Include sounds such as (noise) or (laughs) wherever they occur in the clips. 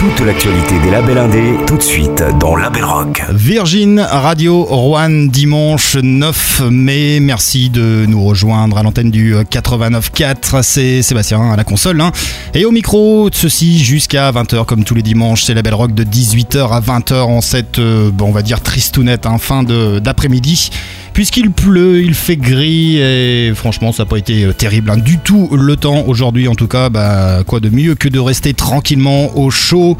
Toute l'actualité des labels indés, tout de suite dans Label Rock. Virgin Radio Rouen, dimanche 9 mai. Merci de nous rejoindre à l'antenne du 89.4. C'est Sébastien à la console. hein. Et au micro, ceci jusqu'à 20h, comme tous les dimanches. C'est Label Rock de 18h à 20h en cette, euh, on va dire, tristounette, hein, fin d'après-midi. Puisqu'il pleut, il fait gris et franchement ça n'a pas été euh, terrible hein, du tout le temps aujourd'hui en tout cas bah, quoi de mieux que de rester tranquillement au chaud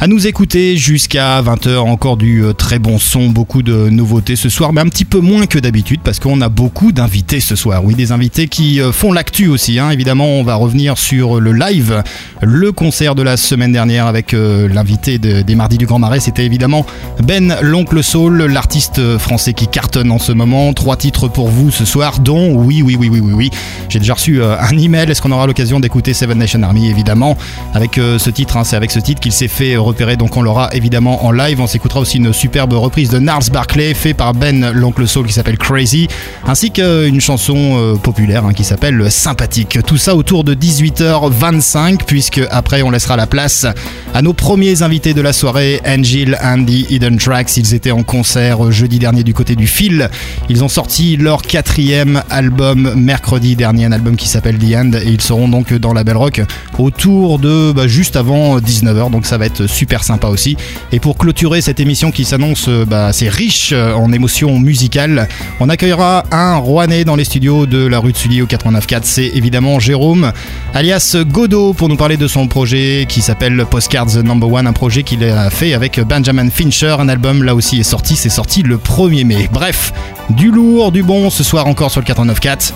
à nous écouter jusqu'à 20h encore du euh, très bon son, beaucoup de nouveautés ce soir mais un petit peu moins que d'habitude parce qu'on a beaucoup d'invités ce soir, oui des invités qui euh, font l'actu aussi hein. évidemment on va revenir sur le live, le concert de la semaine dernière avec euh, l'invité de- des mardis du Grand Marais c'était évidemment Ben l'oncle Soul, l'artiste français qui cartonne en ce moment. Trois titres pour vous ce soir, dont oui, oui, oui, oui, oui, oui. J'ai déjà reçu un email. Est-ce qu'on aura l'occasion d'écouter Seven Nation Army? Évidemment, avec ce titre. hein, c'est avec ce titre qu'il s'est fait repérer. Donc on l'aura évidemment en live. On s'écoutera aussi une superbe reprise de Nars Barclay, fait par Ben l'oncle Soul, qui s'appelle Crazy, ainsi qu'une chanson euh, populaire hein, qui s'appelle Sympathique. Tout ça autour de 18h25, puisque après on laissera la place à nos premiers invités de la soirée, Angel and the Hidden Tracks. Ils étaient en concert euh, jeudi dernier du côté du fil. Ils ont sorti leur quatrième album mercredi dernier, un album qui s'appelle The End, et ils seront donc dans la Belle Rock autour de bah, juste avant 19h, donc ça va être super sympa aussi. Et pour clôturer cette émission qui s'annonce euh, bah, assez riche euh, en émotions musicales, on accueillera un Rouennais dans les studios de la rue de Sully au 89.4. C'est évidemment Jérôme, alias Godot, pour nous parler de son projet qui s'appelle Postcards Number One, un projet qu'il a fait avec Benjamin Fincher. Un album là aussi est sorti, c'est sorti le 1er mai. Bref, du lourd, du bon ce soir encore sur le 89.4.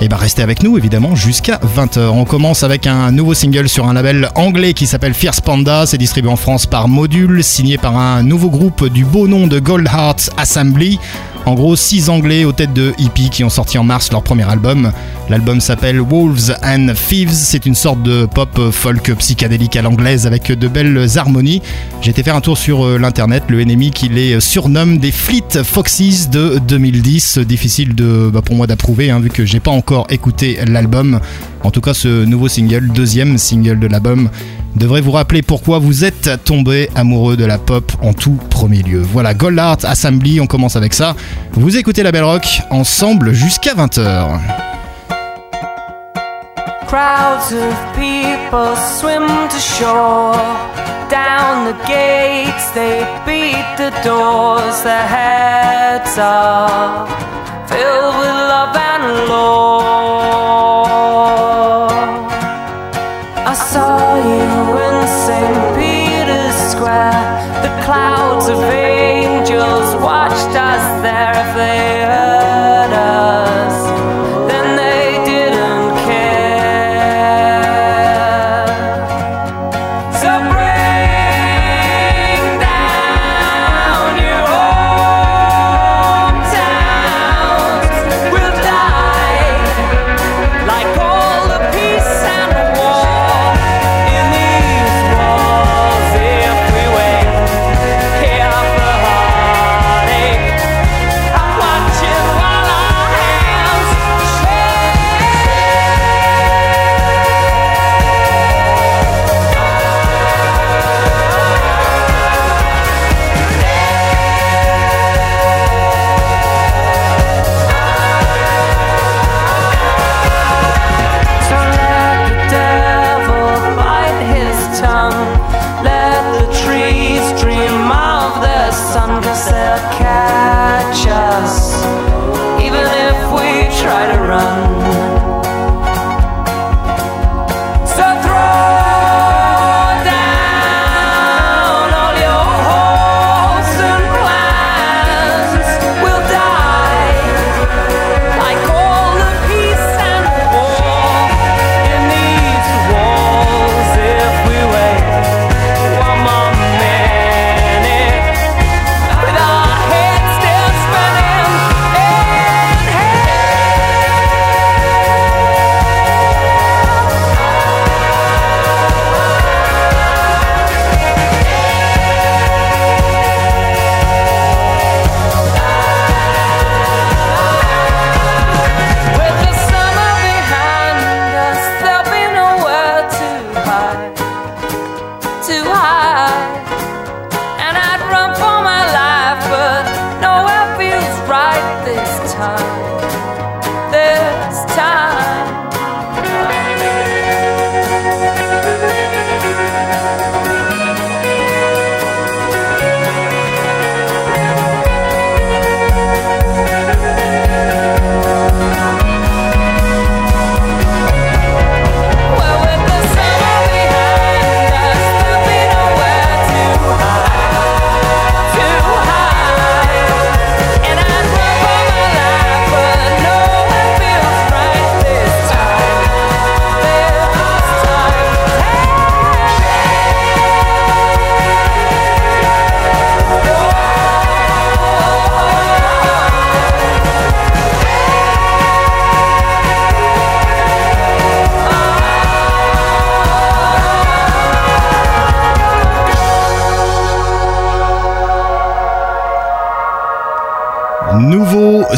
Et bah restez avec nous évidemment jusqu'à 20h. On commence avec un nouveau single sur un label anglais qui s'appelle Fierce Panda. C'est distribué en France par Module, signé par un nouveau groupe du beau nom de Gold Heart Assembly. En gros, six Anglais aux têtes de hippies qui ont sorti en mars leur premier album. L'album s'appelle Wolves and Thieves. C'est une sorte de pop folk psychédélique à l'anglaise avec de belles harmonies. J'ai été faire un tour sur euh, l'internet. Le ennemi qui les surnomme des Fleet Foxes de 2010. Difficile de, bah, pour moi d'approuver hein, vu que j'ai pas encore écouté l'album. En tout cas, ce nouveau single, deuxième single de l'album, devrait vous rappeler pourquoi vous êtes tombé amoureux de la pop en tout premier lieu. Voilà, Gold Art Assembly, on commence avec ça. Vous écoutez la Belle Rock ensemble jusqu'à 20h. Crowds of people swim to shore. Down the gates, they beat the doors. Their heads are filled with love and lore. I saw you in St. Peter's Square. The clouds of angels watched us there. If they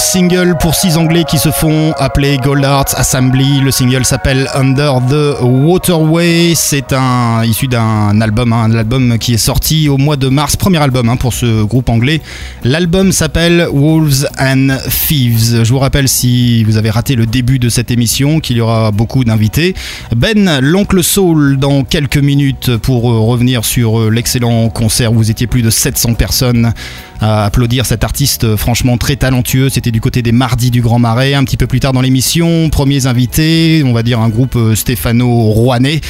single pour six Anglais qui se font appeler Gold Arts Assembly. Le single s'appelle Under the Waterway. C'est un issu d'un album, hein, un album qui est sorti au mois de mars, premier album hein, pour ce groupe anglais. L'album s'appelle Wolves and Thieves. Je vous rappelle si vous avez raté le début de cette émission qu'il y aura beaucoup d'invités. Ben, l'oncle Soul, dans quelques minutes pour revenir sur l'excellent concert où vous étiez plus de 700 personnes à applaudir cet artiste franchement très talentueux. C'était du côté des Mardis du Grand Marais. Un petit peu plus tard dans l'émission, premiers invités, on va dire un groupe euh, stéphano-rouennais,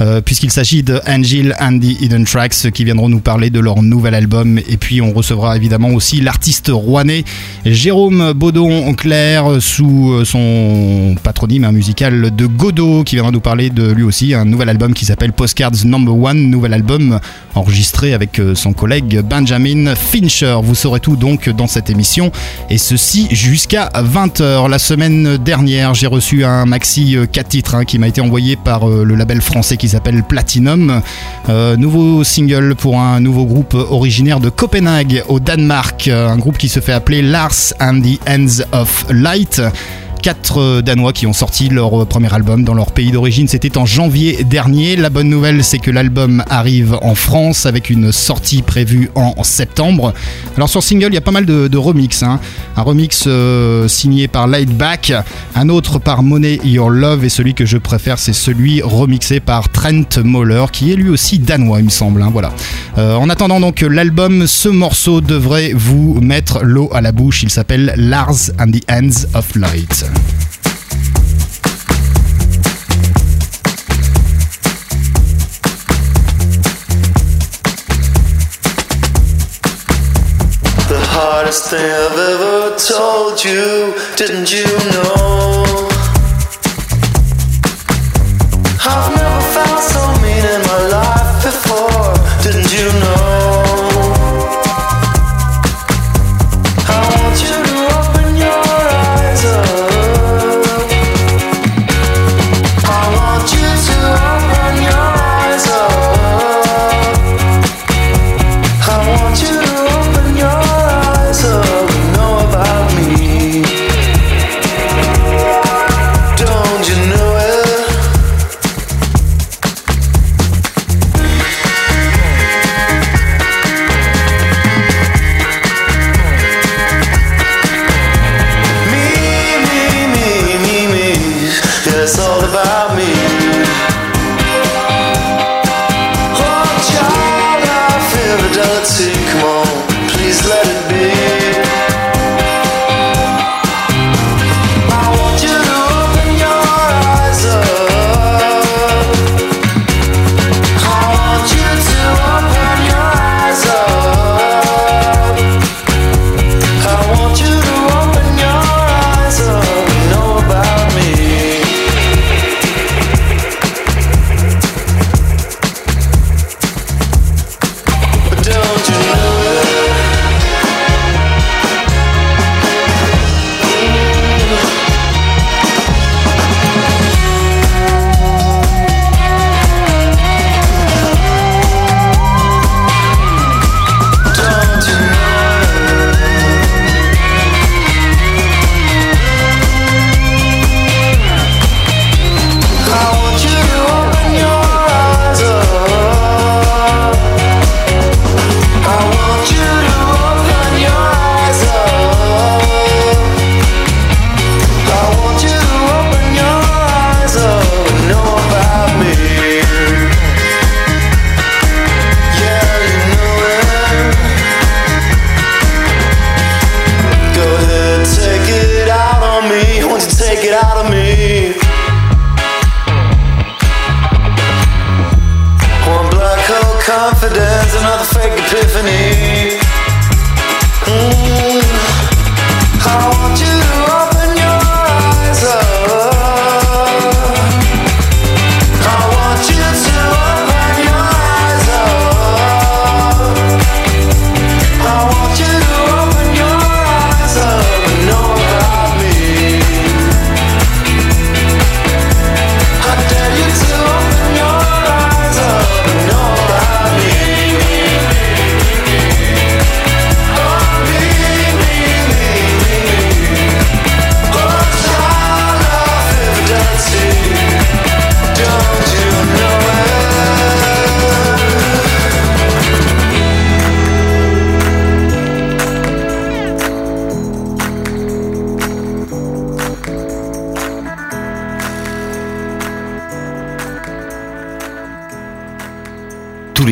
euh, puisqu'il s'agit de Angel and the Hidden Tracks qui viendront nous parler de leur nouvel album. Et puis on recevra évidemment aussi l'artiste rouennais Jérôme Baudon-Claire sous euh, son patronyme hein, musical de Godot qui viendra nous parler de lui aussi un nouvel album qui s'appelle Postcards Number One, nouvel album enregistré avec son collègue Benjamin Fincher. Vous saurez tout donc dans cette émission et ceci jusqu'à 20h. La semaine dernière, j'ai reçu un maxi 4 euh, titres hein, qui m'a été envoyé par euh, le label français qui s'appelle Platinum. Euh, nouveau single pour un nouveau groupe originaire de Copenhague au Danemark, un groupe qui se fait appeler And the Ends of Light quatre euh, Danois qui ont sorti leur euh, premier album dans leur pays d'origine. C'était en janvier dernier. La bonne nouvelle, c'est que l'album arrive en France avec une sortie prévue en septembre. Alors sur single, il y a pas mal de, de remix. Hein. Un remix euh, signé par Lightback, un autre par Money Your Love et celui que je préfère, c'est celui remixé par Trent Moller, qui est lui aussi danois, il me semble. Hein. en attendant donc l'album, ce morceau devrait vous mettre l'eau à la bouche. Il s'appelle Lars and the Ends of Light. The hardest thing I've ever told you, didn't you know? I've never felt so mean in my life before, didn't you know?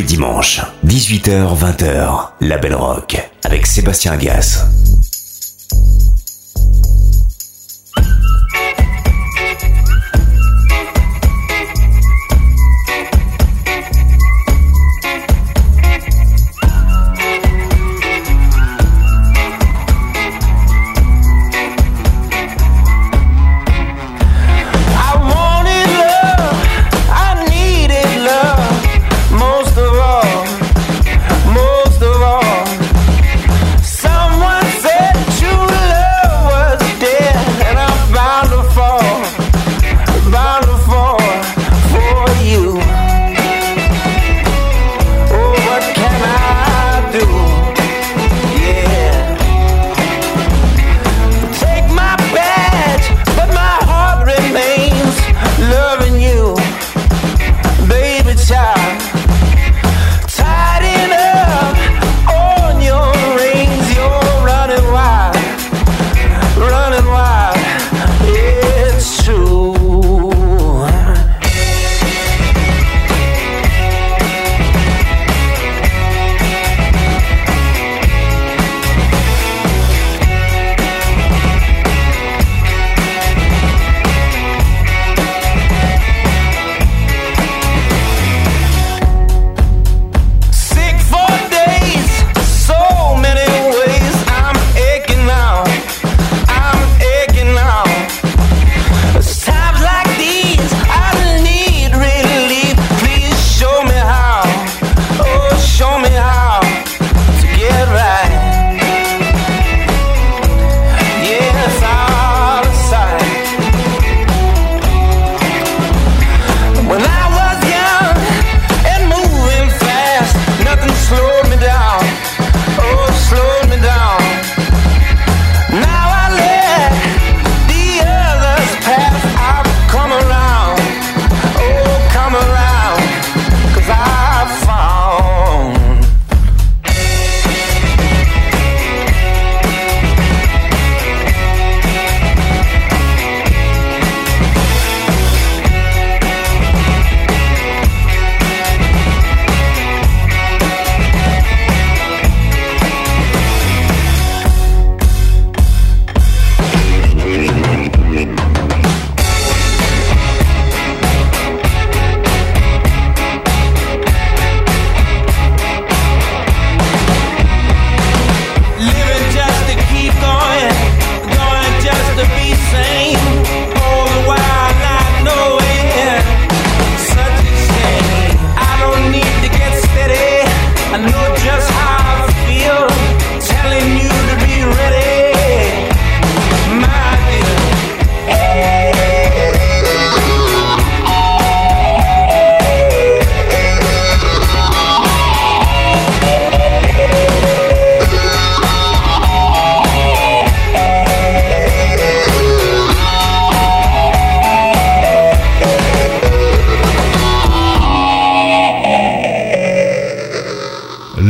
Dimanches, 18h-20h, La Belle Rock, avec Sébastien Agas.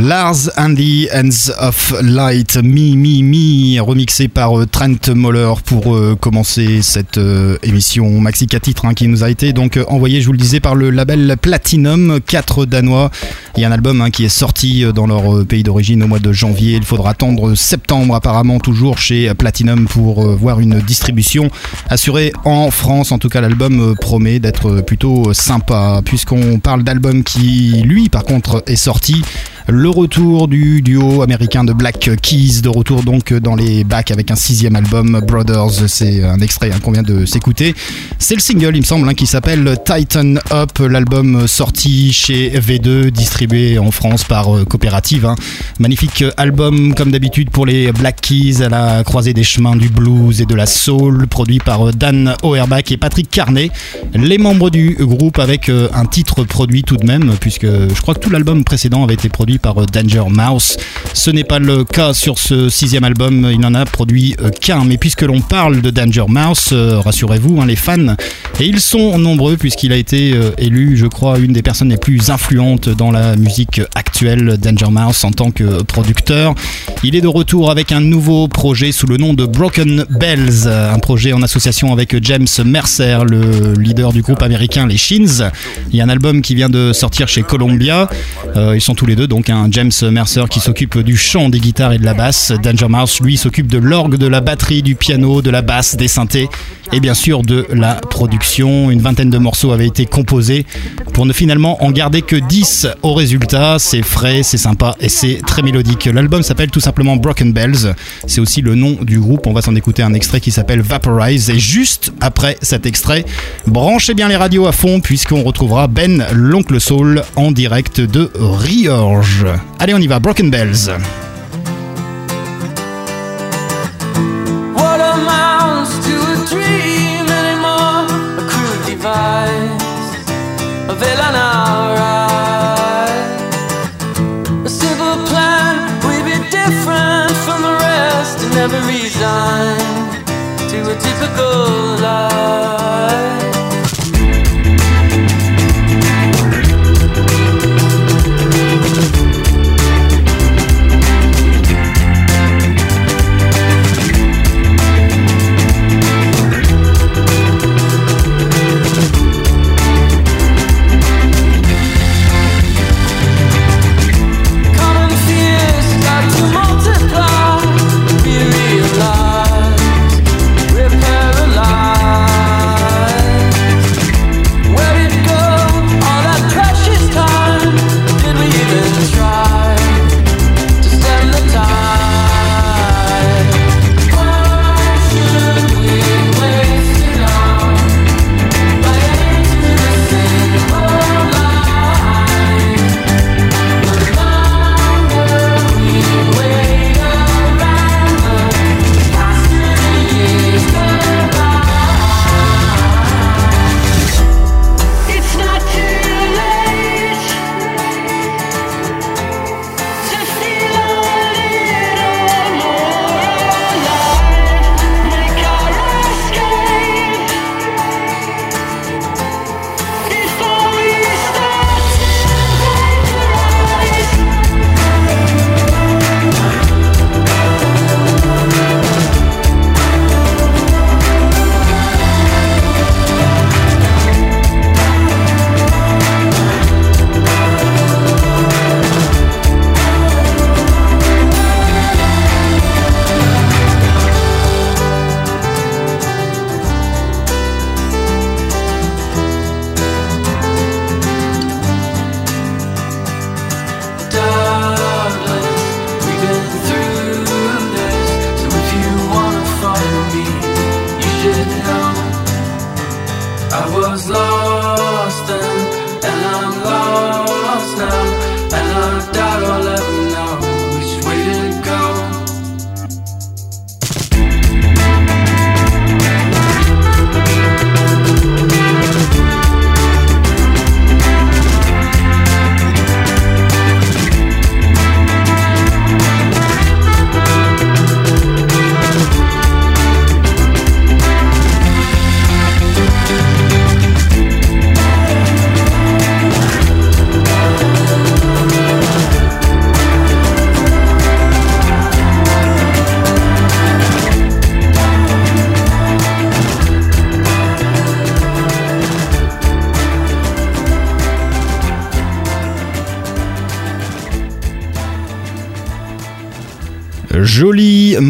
Lars and the Hands of Light, Mi Mi Mi, remixé par euh, Trent Moller pour euh, commencer cette euh, émission maxi 4 titres hein, qui nous a été donc envoyé, je vous le disais, par le label Platinum, 4 danois. Il y a un album hein, qui est sorti dans leur pays d'origine au mois de janvier. Il faudra attendre septembre apparemment toujours chez Platinum pour voir une distribution assurée en France. En tout cas, l'album promet d'être plutôt sympa puisqu'on parle d'album qui, lui, par contre, est sorti. Le retour du duo américain de Black Keys, de retour donc dans les bacs avec un sixième album, Brothers. C'est un extrait hein, qu'on vient de s'écouter. C'est le single, il me semble, hein, qui s'appelle Tighten Up, l'album sorti chez V2, distribué en France par euh, Coopérative. hein. Magnifique album, comme d'habitude, pour les Black Keys, à la croisée des chemins du blues et de la soul, produit par euh, Dan Auerbach et Patrick Carnet, les membres du groupe avec euh, un titre produit tout de même, puisque je crois que tout l'album précédent avait été produit par euh, Danger Mouse. Ce n'est pas le cas sur ce sixième album, il n'en a produit euh, qu'un. Mais puisque l'on parle de Danger Mouse, euh, rassurez-vous, hein, les fans, et ils sont nombreux puisqu'il a été élu, je crois, une des personnes les plus influentes dans la musique actuelle actuel Danger Mouse en tant que producteur. Il est de retour avec un nouveau projet sous le nom de Broken Bells, un projet en association avec James Mercer, le leader du groupe américain les Shins. Il y a un album qui vient de sortir chez Columbia. Ils sont tous les deux donc James Mercer qui s'occupe du chant, des guitares et de la basse. Danger Mouse lui s'occupe de l'orgue, de la batterie, du piano, de la basse, des synthés et bien sûr de la production. Une vingtaine de morceaux avaient été composés pour ne finalement en garder que 10 au résultat. C'est frais, c'est sympa et c'est très mélodique. L'album s'appelle tout simplement Broken Bells. C'est aussi le nom du groupe. On va s'en écouter un extrait qui s'appelle Vaporize. Et juste après cet extrait, branchez bien les radios à fond puisqu'on retrouvera Ben l'oncle Soul en direct de Riorge. Allez, on y va. Broken Bells. What amounts to a dream anymore? A crude device, a villain outright. A simple plan, we be different from the rest and never resign to a typical life.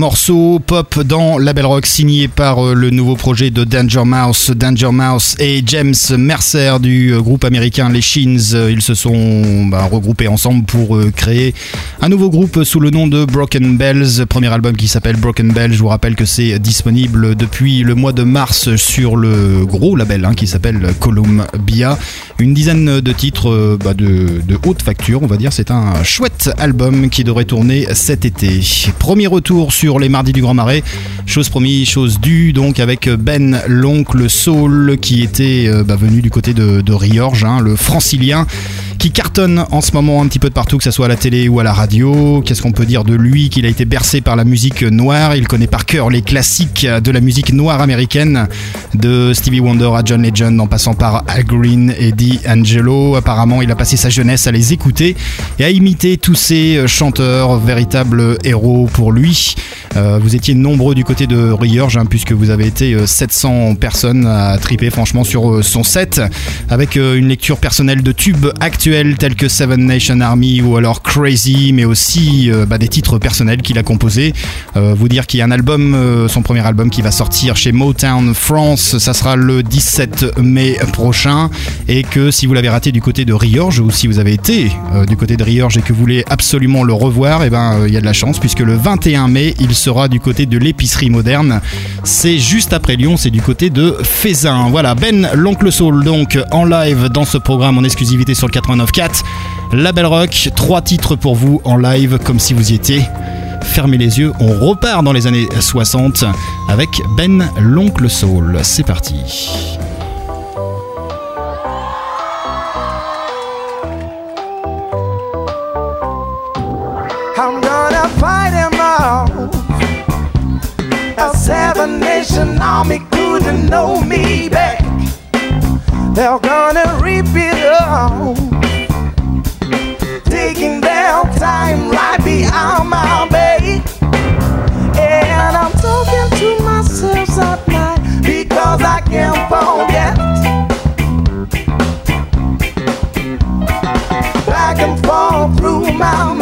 Morceau pop dans Label Rock signé par euh, le nouveau projet de Danger Mouse, Danger Mouse et James Mercer du euh, groupe américain Les Shins. Euh, Ils se sont bah, regroupés ensemble pour créer un nouveau groupe sous le nom de Broken Bells. Premier album qui s'appelle Broken Bells. Je vous rappelle que c'est disponible depuis le mois de mars sur le gros label hein, qui s'appelle Columbia. Une dizaine de titres euh, bah, de, haute facture, on va dire. C'est un chouette album qui devrait tourner cet été. Premier retour sur les mardis du Grand Marais. Chose promis, chose due, donc avec Ben l'oncle Saul qui était euh, bah, venu du côté de, de Riorge, hein, le francilien. qui cartonne en ce moment un petit peu de partout, que ce soit à la télé ou à la radio. Qu'est-ce qu'on peut dire de lui Qu'il a été bercé par la musique noire. Il connaît par cœur les classiques de la musique noire américaine, de Stevie Wonder à John Legend, en passant par Al Green et D'Angelo. Apparemment, il a passé sa jeunesse à les écouter et à imiter tous ces chanteurs, véritables héros pour lui. Euh, vous étiez nombreux du côté de Riorge, hein, puisque vous avez été euh, 700 personnes à triper franchement sur euh, son set, avec euh, une lecture personnelle de tubes actuels tels que Seven Nation Army ou alors Crazy, mais aussi euh, bah, des titres personnels qu'il a composés. Euh, vous dire qu'il y a un album, euh, son premier album qui va sortir chez Motown France, ça sera le 17 mai prochain, et que si vous l'avez raté du côté de Riorge ou si vous avez été du côté de Riorge et que vous voulez absolument le revoir, et ben il y a de la chance puisque le 21 mai il sera du côté de l'épicerie moderne. C'est juste après Lyon, c'est du côté de Fézin. Voilà, Ben l'oncle Soul donc en live dans ce programme en exclusivité sur le 89.4. La Belle Rock, trois titres pour vous en live comme si vous y étiez. Fermez les yeux, on repart dans les années 60 avec Ben l'oncle Soul. C'est parti. I'm gonna fight seven nation army couldn't know me back. They're gonna it. Taking their time right behind my back. And I'm talking to myself at night because I can't forget. back and forth through my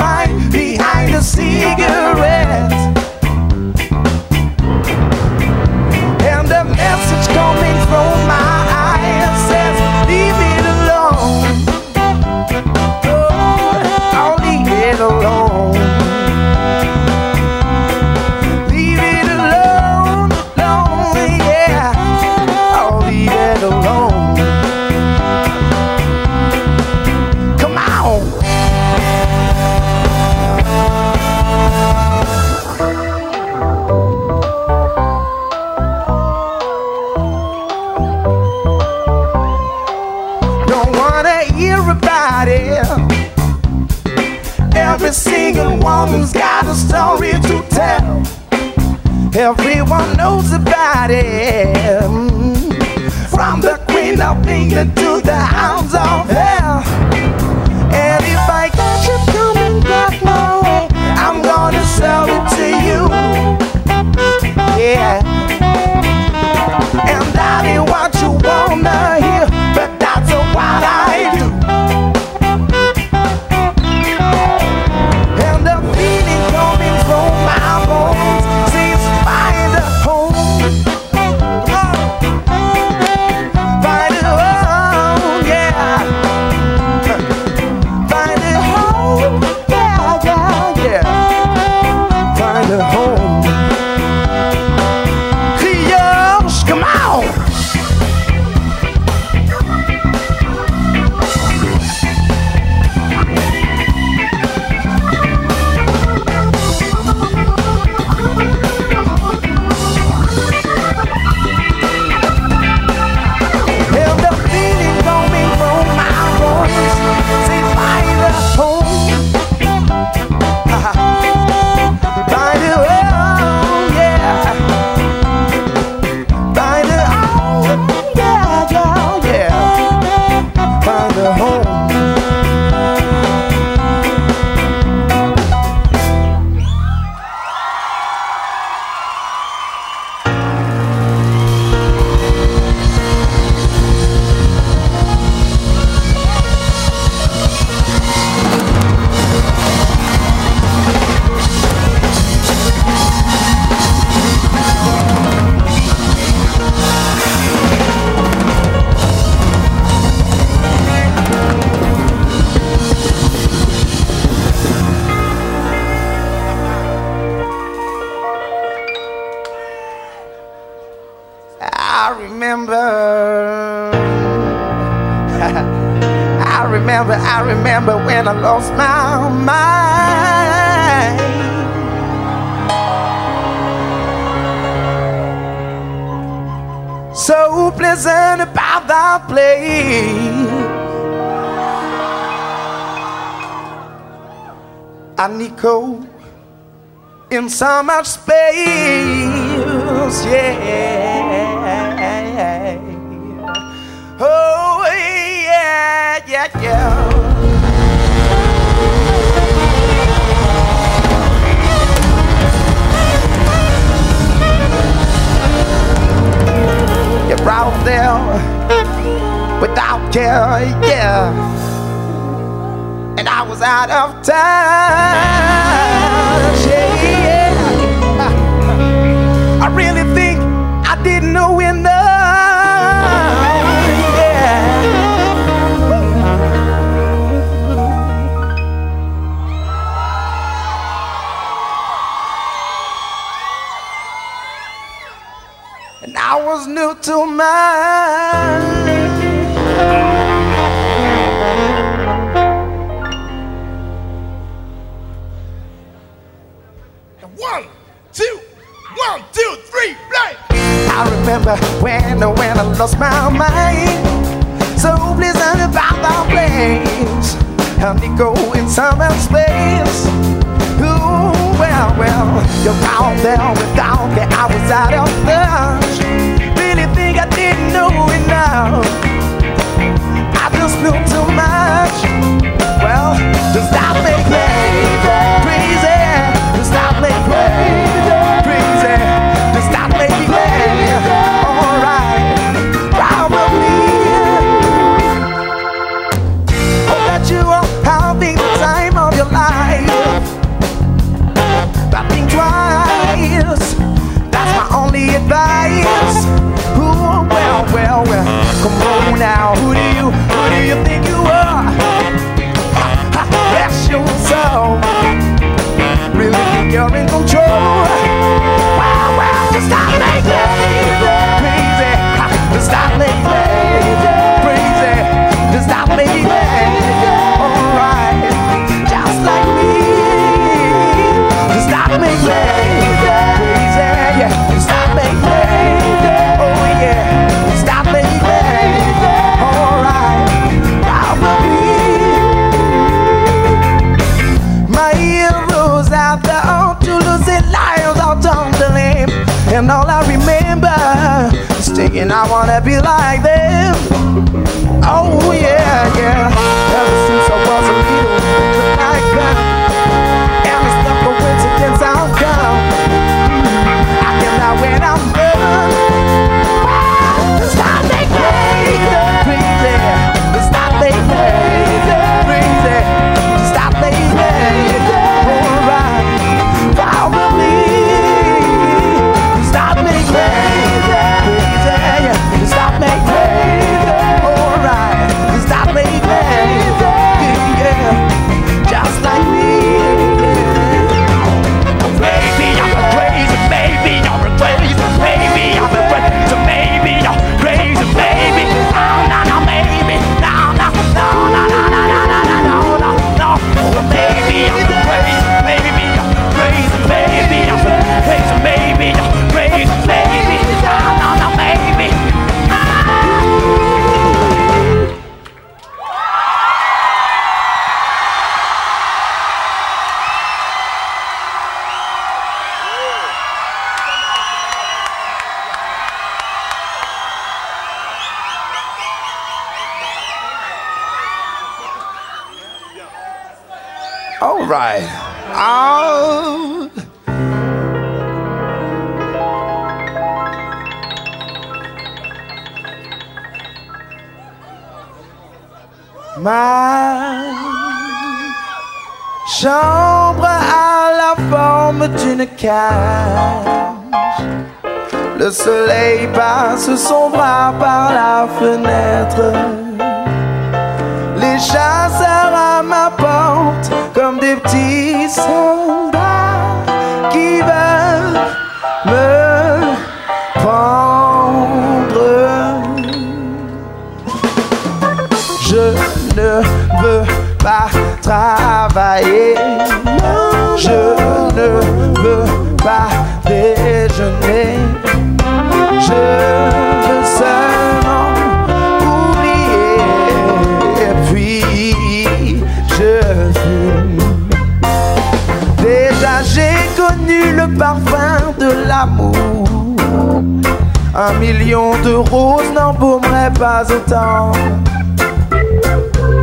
Un million de roses n'embaumerait pas autant.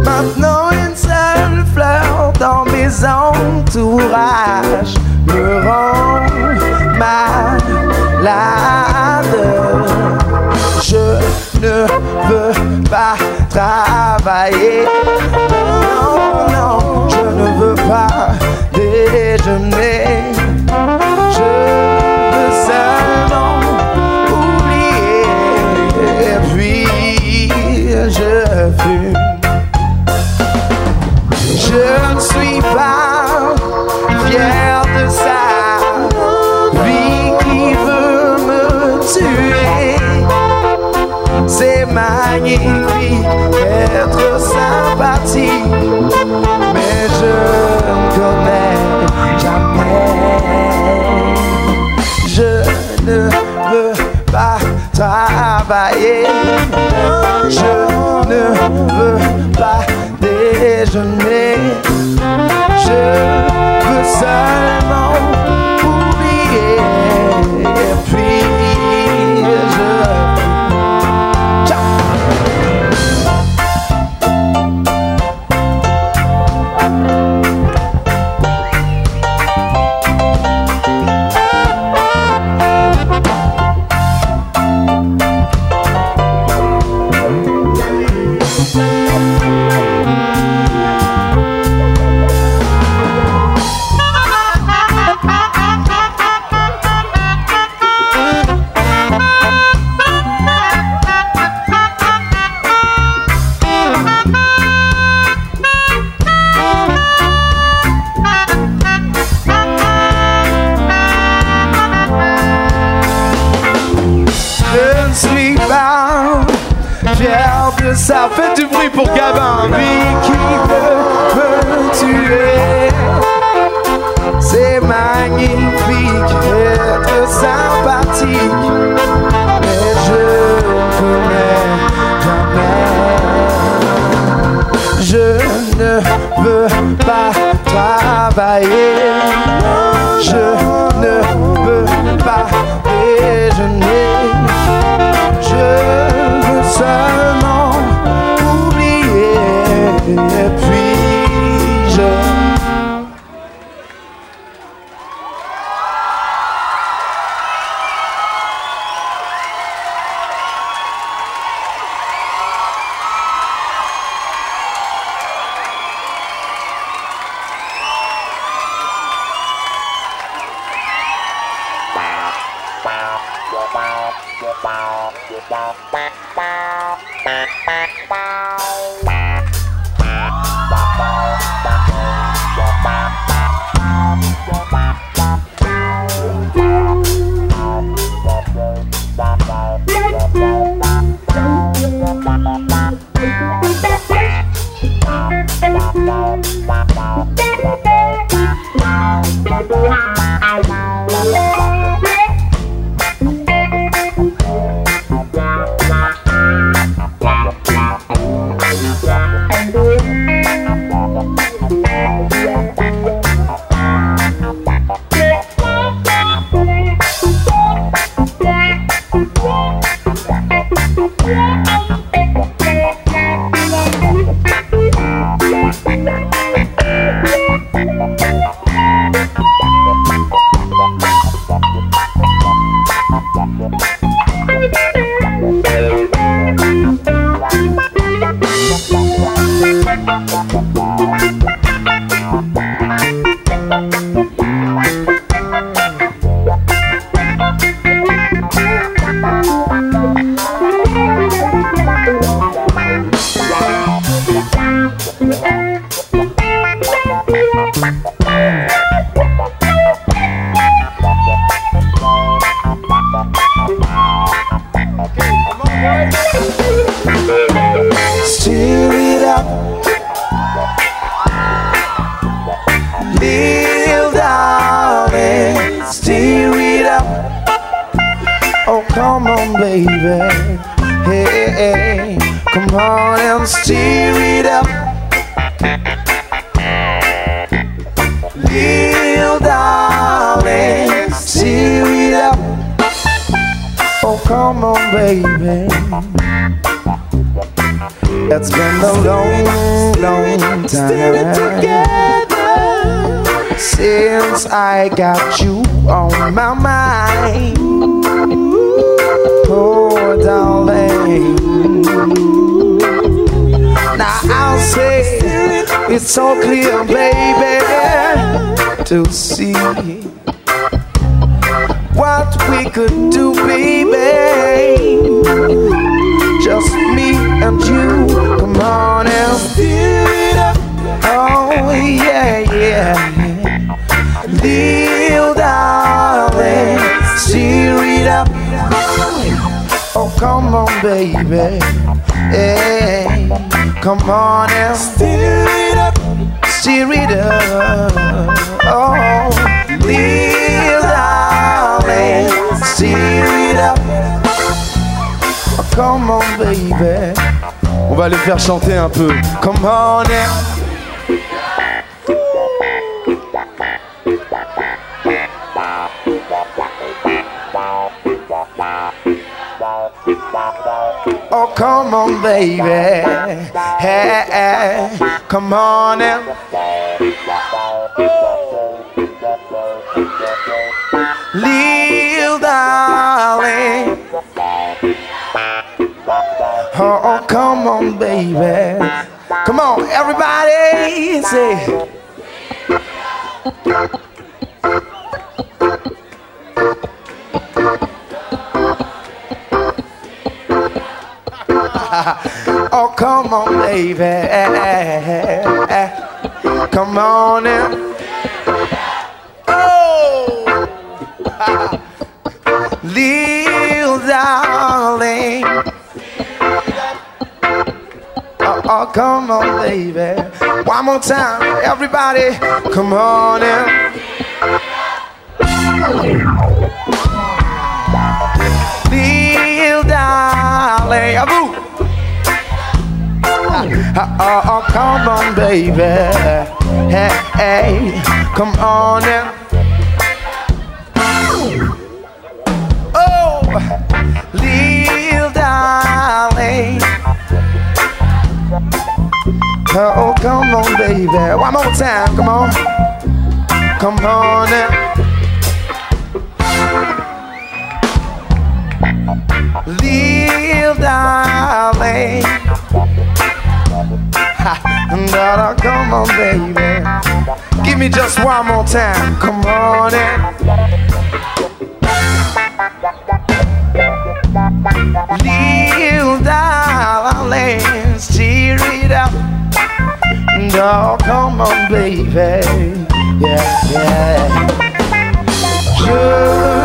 Maintenant une seule fleur dans mes entourages me rend malade. Je ne veux pas travailler. Non, non, je ne veux pas déjeuner. Je veux seulement magnifique être sympathique, mais je ne connais jamais. Je ne veux pas travailler. Je ne veux pas déjeuner. Je veux seulement chanter un peu. Come on and Oh, come on, baby. Hey, hey, come on and Say. Time, everybody. Come on in. Little darling. Oh, oh, oh, come on, baby. Hey, hey, come on in. Oh, come on, baby. One more time, come on. Come on now. Little darling. Gotta come on, baby. Give me just one more time. Come on in. Little darling, stir it up. Oh, come on, baby. Yeah, yeah. Je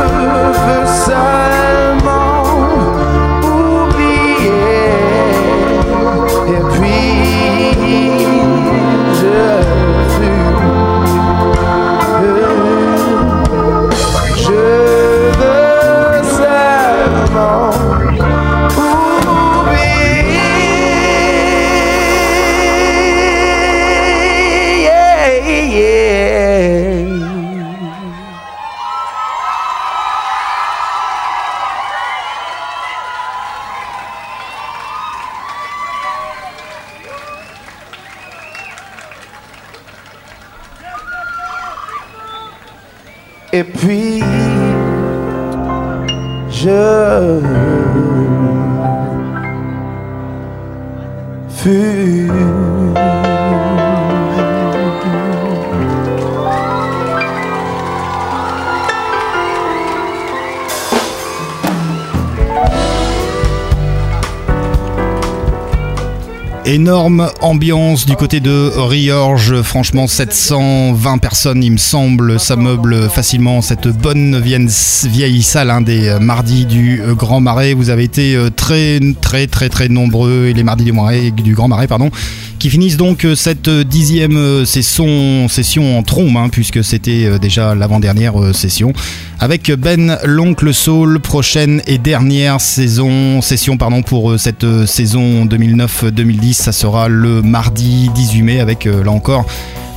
Ambiance du côté de Riorge, franchement 720 personnes il me semble, ça meuble facilement cette bonne vieille, vieille salle hein, des mardis du Grand Marais. Vous avez été euh, très très très très nombreux et les mardis du, Marais, du Grand Marais pardon, qui finissent donc euh, cette dixième euh, session, en trombe hein, puisque c'était euh, déjà l'avant-dernière euh, session avec Ben l'oncle Soul prochaine et dernière saison session pardon pour euh, cette euh, saison 2009-2010 ça sera le mardi 18 mai avec euh, là encore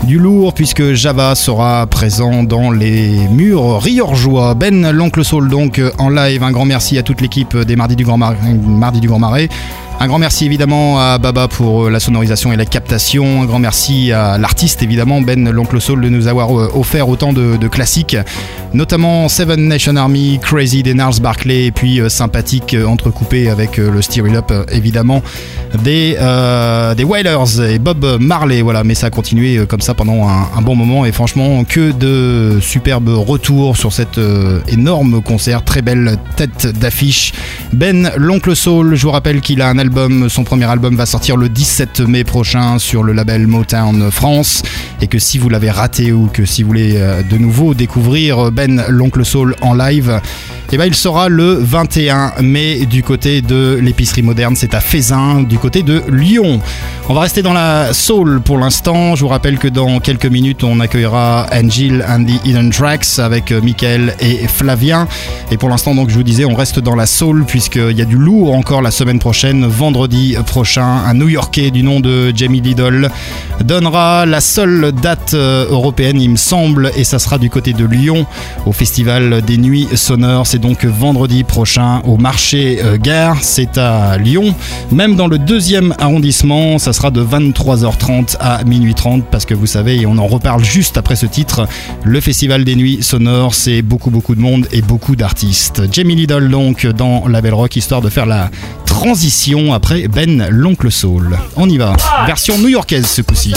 du lourd puisque Java sera présent dans les murs riorgeois. Ben l'oncle Soul donc en live. Un grand merci à toute l'équipe des Mardis du Mardi du Grand Marais. Un grand merci évidemment à Baba pour euh, la sonorisation et la captation. Un grand merci à l'artiste évidemment, Ben l'oncle Soul, de nous avoir euh, offert autant de, classiques, notamment Seven Nation Army, Crazy des Nars Barclay, et puis euh, sympathique entrecoupé avec le Steer It Up évidemment des, des Wailers et Bob Marley. Voilà, mais ça a continué comme ça pendant un, bon moment et franchement que de superbes retours sur cet énorme concert. Très belle tête d'affiche. Ben l'oncle Soul, je vous rappelle qu'il a un album, son premier album va sortir le 17 mai prochain sur le label Motown France. Et que si vous l'avez raté ou que si vous voulez euh, de nouveau découvrir Ben l'oncle Soul en live, eh ben, il sera le 21 mai du côté de l'épicerie moderne, c'est à Fézin, du côté de Lyon. On va rester dans la soul pour l'instant. Je vous rappelle que dans quelques minutes, on accueillera Angel and the Hidden Tracks avec euh, Mickaël et Flavien. Et pour l'instant, donc, je vous disais, on reste dans la soul puisqu'il y a du lourd encore la semaine prochaine, vendredi prochain. Un New-Yorkais du nom de Jamie Lidl donnera la seule date euh, européenne, il me semble, et ça sera du côté de Lyon au Festival des Nuits Sonores. Donc vendredi prochain au marché euh, Gare. C'est à Lyon. Même dans le deuxième arrondissement, ça sera de 23h30 à minuit 30 parce que vous savez, et on en reparle juste après ce titre, le Festival des Nuits Sonores, c'est beaucoup beaucoup de monde et beaucoup d'artistes. Jamie Lidl donc dans la Belle Rock, histoire de faire la transition après Ben l'Oncle Soul. On y va. Version new-yorkaise ce coup-ci.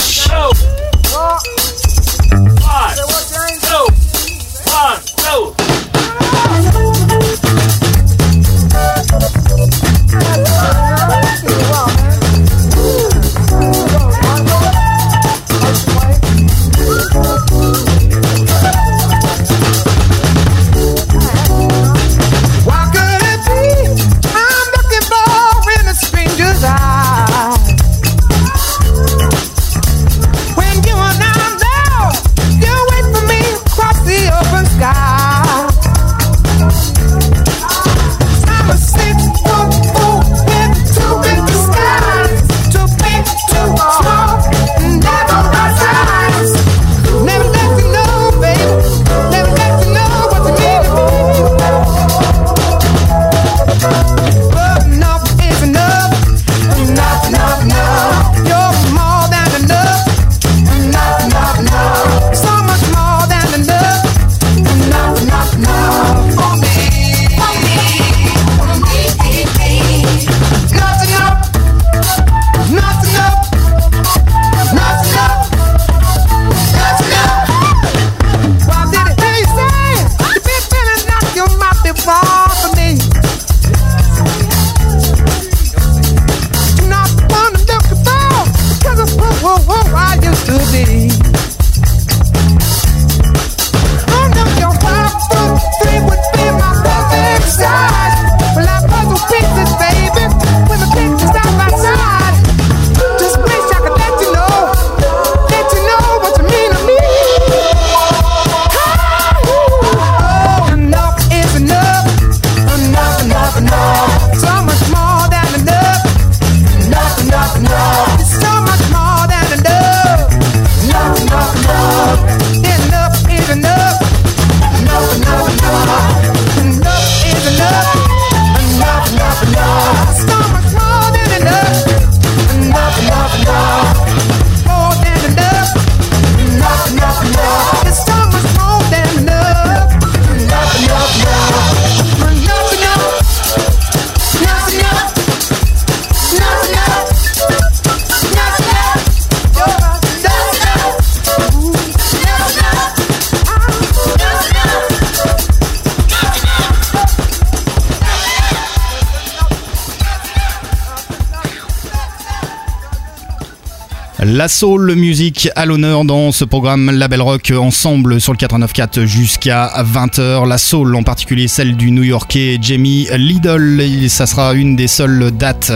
La soul music à l'honneur dans ce programme Label Rock ensemble sur le 89.4 jusqu'à 20h. La soul en particulier celle du New-Yorkais Jamie Lidl. Ça sera une des seules dates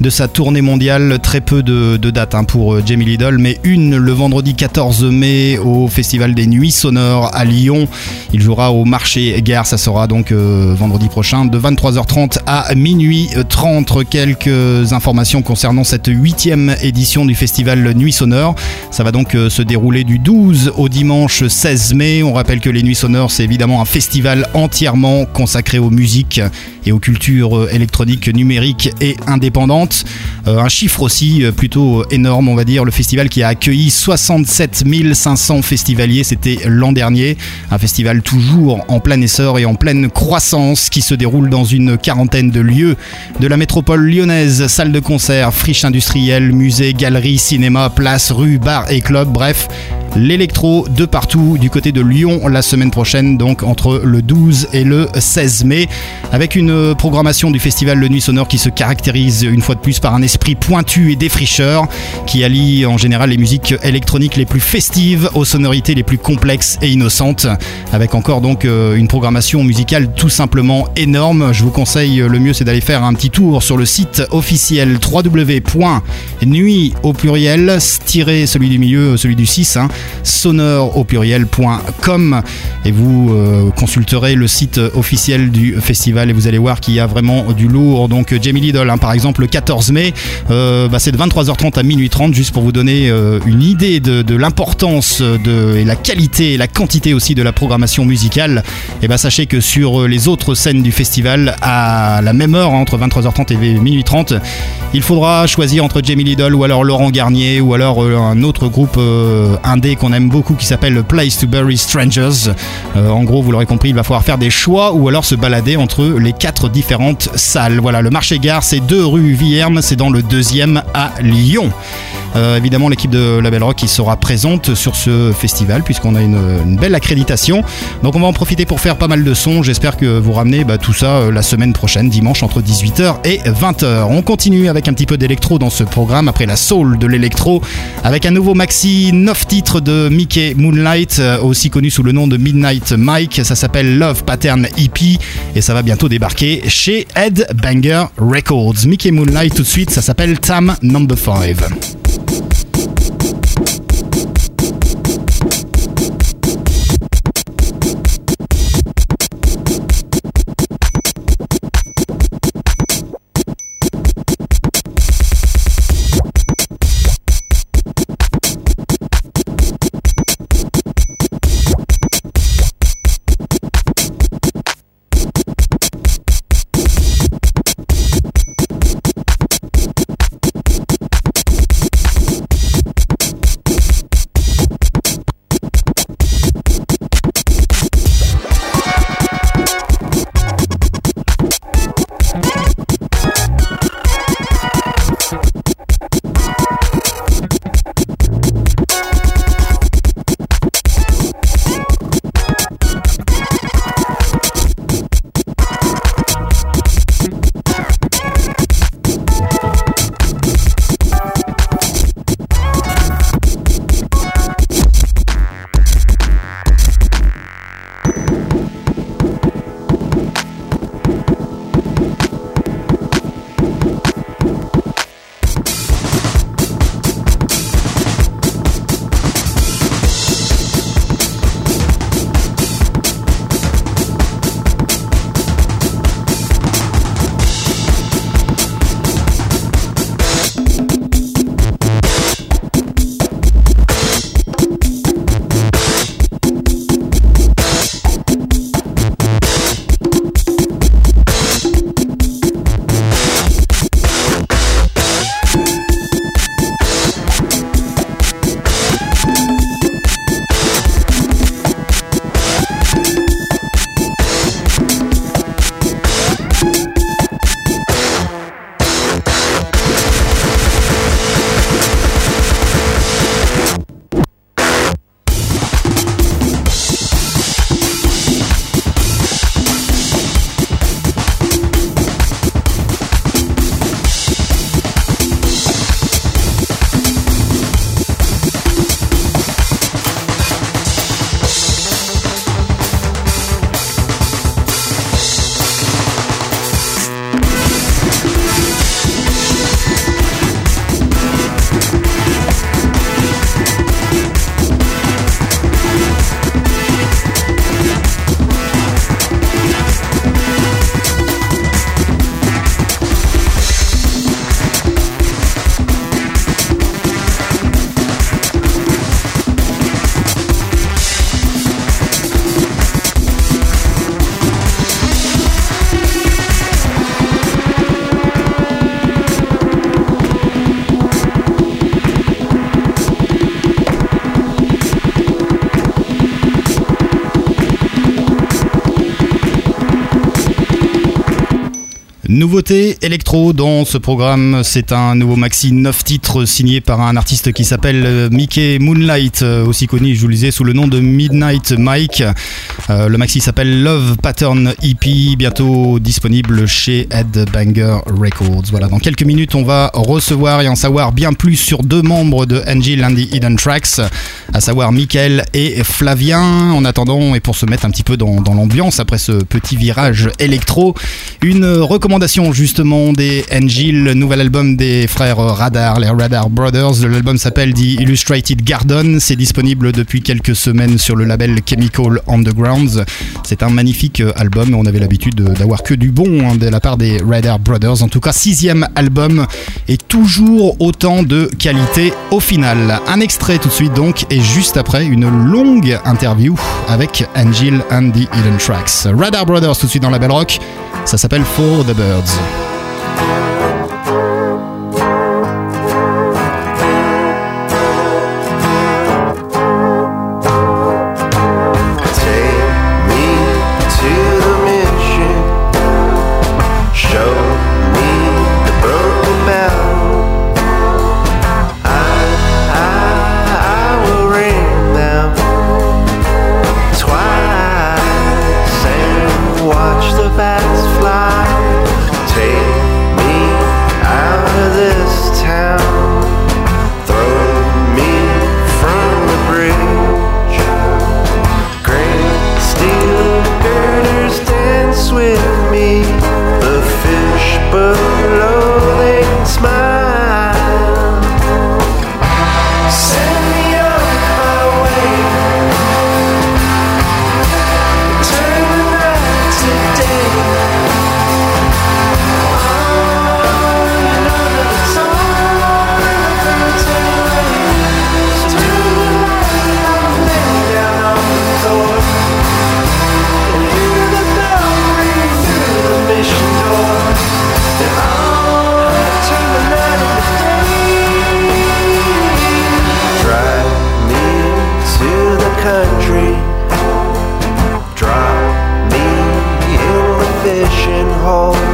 de sa tournée mondiale. Très peu de, dates hein, pour euh, Jamie Lidl, mais une le vendredi 14 mai au Festival des Nuits Sonores à Lyon. Il jouera au marché Gare. Ça sera donc euh, vendredi prochain de 23h30 à minuit 30. Quelques informations concernant cette huitième édition du Festival festival Nuit Sonore. Ça va donc euh, se dérouler du 12 au dimanche 16 mai. On rappelle que les Nuits Sonores, c'est évidemment un festival entièrement consacré aux musiques et aux cultures électroniques, numériques et indépendantes. Euh, un chiffre aussi euh, plutôt énorme, on va dire. Le festival qui a accueilli 67 500 festivaliers, c'était l'an dernier. Un festival toujours en plein essor et en pleine croissance qui se déroule dans une quarantaine de lieux de la métropole lyonnaise. Salles de concert, friches industrielles, musées, galeries, cinéma, places, rues, bars et clubs. Bref, l'électro de partout du côté de Lyon la semaine prochaine, donc entre le 12 et le 16 mai, avec une programmation du festival Le Nuit Sonore qui se caractérise une fois de plus par un esprit pointu et défricheur, qui allie en général les musiques électroniques les plus festives aux sonorités les plus complexes et innocentes, avec encore donc euh, une programmation musicale tout simplement énorme. Je vous conseille, euh, le mieux c'est d'aller faire un petit tour sur le site officiel www.nuit au pluriel, tiré celui du milieu, celui du 6, hein, sonore au pluriel.com et vous euh, consulterez le site officiel du festival et vous allez voir qu'il y a vraiment du lourd. Donc Jamie Lidl, hein, par exemple, le 14 mai, euh, bah, c'est de 23h30 à minuit 30, juste pour vous donner euh, une idée de, l'importance de, et la qualité et la quantité aussi de la programmation musicale. Et bah, sachez que sur les autres scènes du festival, à la même heure, hein, entre 23h30 et minuit 30, il faudra choisir entre Jamie Lidl ou alors Laurent Garnier ou alors euh, un autre groupe euh, indé qu'on aime beaucoup qui s'appelle Place to Bury Strangers. Euh, en gros, vous l'aurez compris, il va falloir faire des choix ou alors se balader entre les quatre différentes salles. Voilà, le marché gare, c'est 2 rue C'est dans le deuxième à Lyon. Euh, évidemment, l'équipe de Label Rock sera présente sur ce festival puisqu'on a une, belle accréditation. Donc on va en profiter pour faire pas mal de sons. J'espère que vous ramenez bah, tout ça euh, la semaine prochaine, dimanche entre 18h et 20h. On continue avec un petit peu d'électro dans ce programme après la soul de l'électro avec un nouveau maxi 9 titres de Mickey Moonlight, euh, aussi connu sous le nom de Midnight Mike. Ça s'appelle Love Pattern EP et ça va bientôt débarquer chez Ed Banger Records. Mickey Moonlight tout de suite, ça s'appelle Tam Number 5. Nouveauté électro dans ce programme, c'est un nouveau maxi 9 titres signé par un artiste qui s'appelle euh, Mickey Moonlight, euh, aussi connu, je vous le disais, sous le nom de Midnight Mike. Euh, le maxi s'appelle Love Pattern EP, bientôt disponible chez Headbanger Records. Voilà, dans quelques minutes, on va recevoir et en savoir bien plus sur deux membres de Angel and Hidden Tracks, à savoir Michael et Flavien. En attendant, et pour se mettre un petit peu dans, dans l'ambiance après ce petit virage électro, une recommandation justement des Angel, le nouvel album des frères Radar, les Radar Brothers. L'album s'appelle The Illustrated Garden. C'est disponible depuis quelques semaines sur le label Chemical Undergrounds. C'est un magnifique album. On avait l'habitude d'avoir que du bon hein, de la part des Radar Brothers. En tout cas, sixième album et toujours autant de qualité au final. Un extrait tout de suite donc et juste après une longue interview avec Angel and the Hidden Tracks. Radar Brothers tout de suite dans la Belle Rock. Ça s'appelle For the Birds. Jackson. Fishing hole.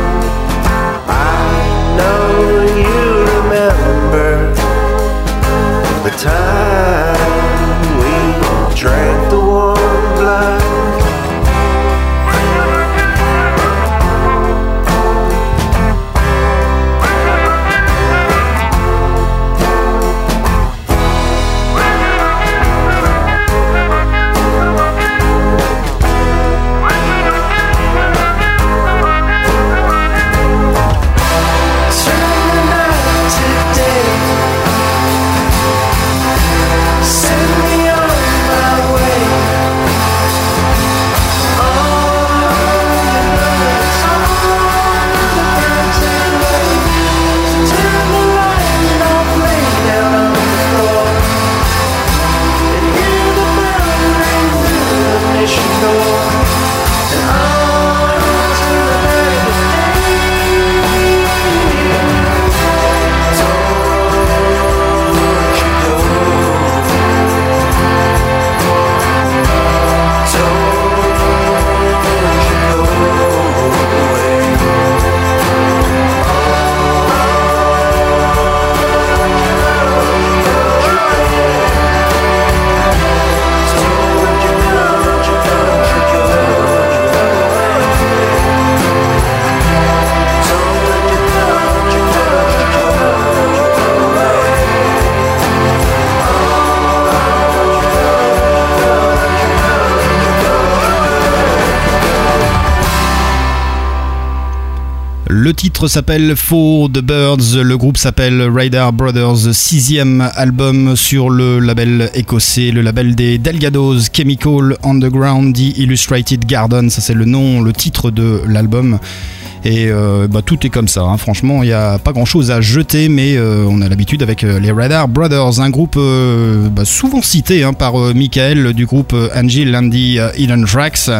S'appelle For the Birds, le groupe s'appelle Radar Brothers, sixième album sur le label écossais, le label des Delgados, Chemical Underground, The Illustrated Garden, ça c'est le nom, le titre de l'album. Et euh, bah, tout est comme ça, hein. franchement, il n'y a pas grand chose à jeter, mais euh, on a l'habitude avec euh, les Radar Brothers, un groupe bah, souvent cité hein, par Michael du groupe Angel and the Hidden Tracks.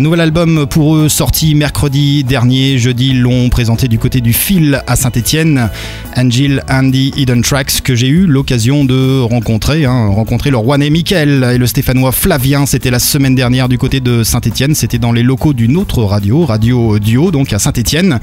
Nouvel album pour eux sorti mercredi dernier, jeudi, l'ont présenté du côté du fil à Saint-Etienne. Angel and the Hidden Tracks que j'ai eu l'occasion de rencontrer, hein, rencontrer le Rouennais Michael et le Stéphanois Flavien, c'était la semaine dernière du côté de Saint-Etienne, c'était dans les locaux d'une autre radio, Radio Duo, donc à Saint-Etienne.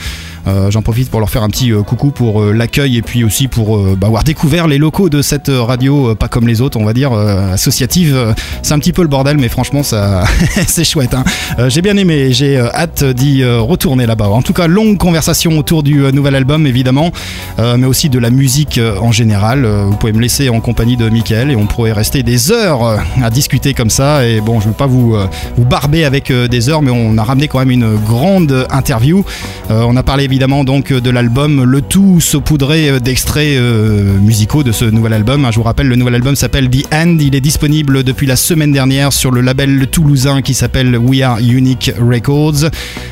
J'en profite pour leur faire un petit euh, coucou pour euh, l'accueil et puis aussi pour euh, bah, avoir découvert les locaux de cette euh, radio, euh, pas comme les autres, on va dire, euh, associative. Euh, C'est un petit peu le bordel, mais franchement, (laughs) c'est chouette. hein. Euh, j'ai bien aimé, j'ai euh, hâte d'y euh, retourner là-bas. En tout cas, longue conversation autour du euh, nouvel album, évidemment, euh, mais aussi de la musique euh, en général. Euh, vous pouvez me laisser en compagnie de Mickaël et on pourrait rester des heures euh, à discuter comme ça. Et bon, je ne veux pas vous, euh, vous barber avec euh, des heures, mais on a ramené quand même une grande interview. Euh, on a parlé évidemment donc de l'album, le tout saupoudré euh, d'extraits euh, musicaux de ce nouvel album. hein. Je vous rappelle, le nouvel album s'appelle The End. Il est disponible depuis la semaine dernière sur le label toulousain qui s'appelle We Are Unique Records.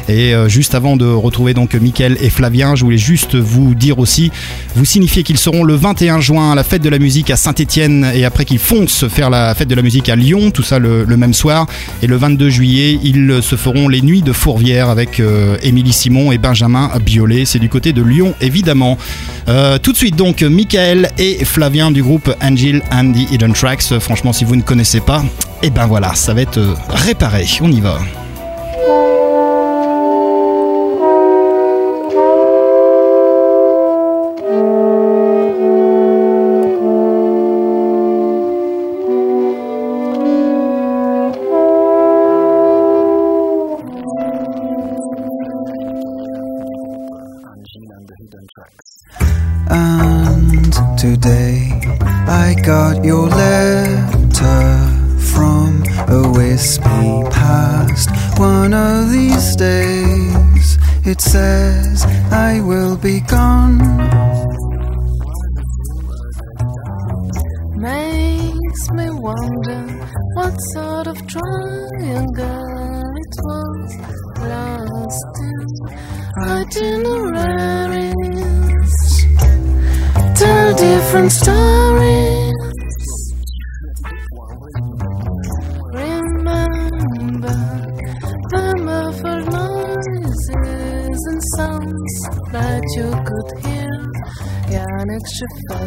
Et euh, juste avant de retrouver donc Mickaël et Flavien, je voulais juste vous dire aussi, vous signifier qu'ils seront le 21 juin à la fête de la musique à Saint-Etienne et après qu'ils foncent faire la fête de la musique à Lyon, tout ça le, même soir. Et le 22 juillet, ils se feront les nuits de Fourvière avec euh, Émilie Simon et Benjamin C'est du côté de Lyon, évidemment. Euh, tout de suite, donc, Michael et Flavien du groupe Angel and the Hidden Tracks. Franchement, si vous ne connaissez pas, et ben voilà, ça va être euh, réparé. On y va.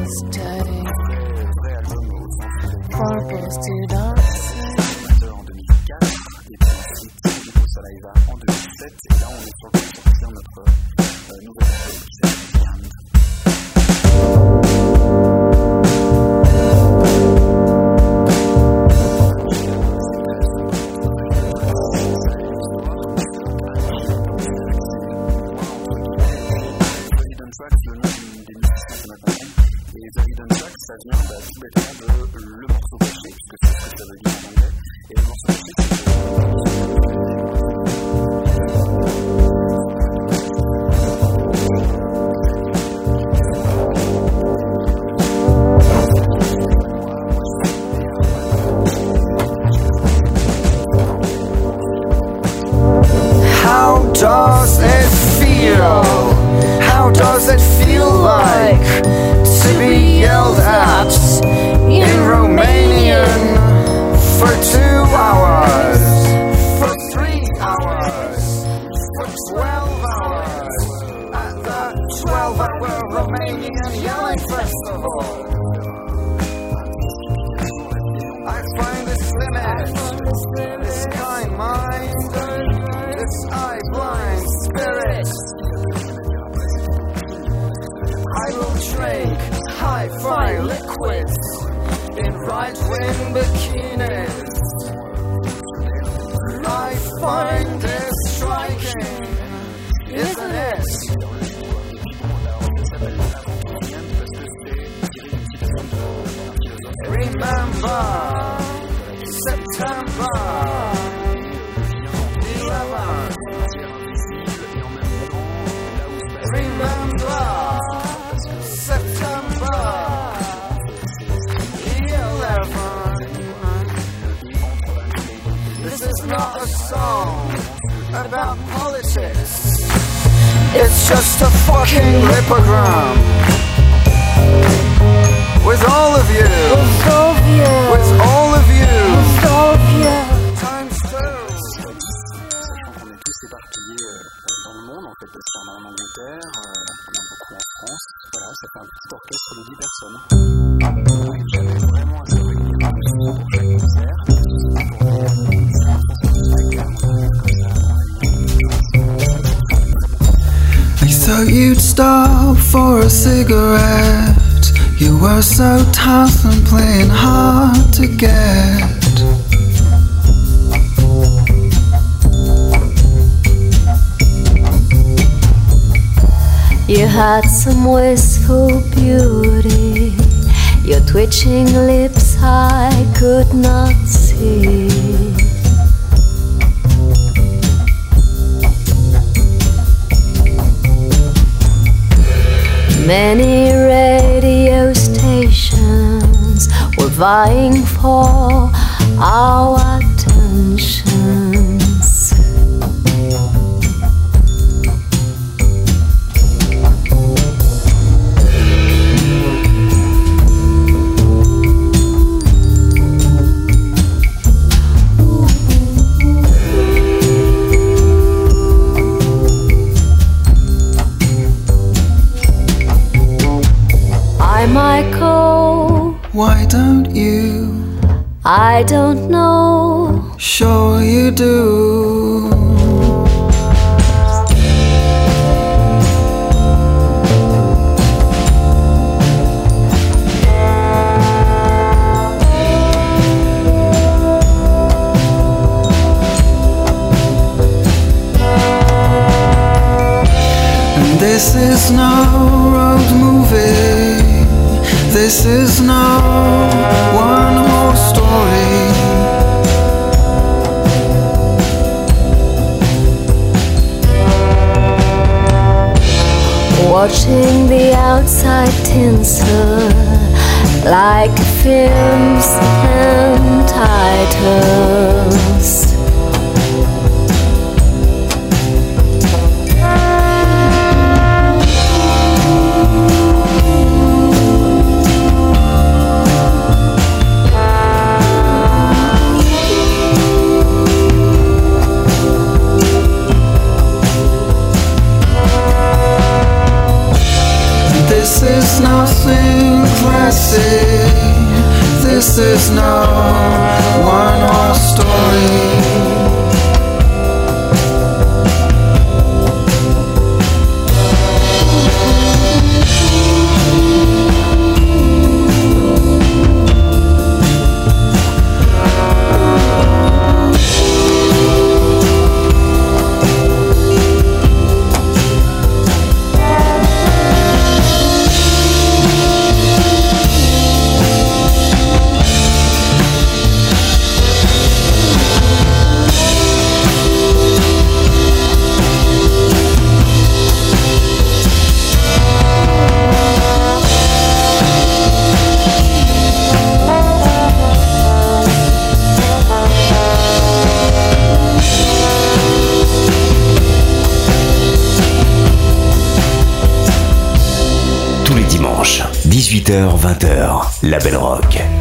monster. You had some wistful beauty. Your twitching lips I could not see. Many radio stations were vying for our attentions. Why don't you? I don't know. Sure you do. And this is no road movie. This is no one more story. Watching the outside tinsel like films and titles. Nothing classic. This is no one horse story. 18h-20h, La Belle Rock.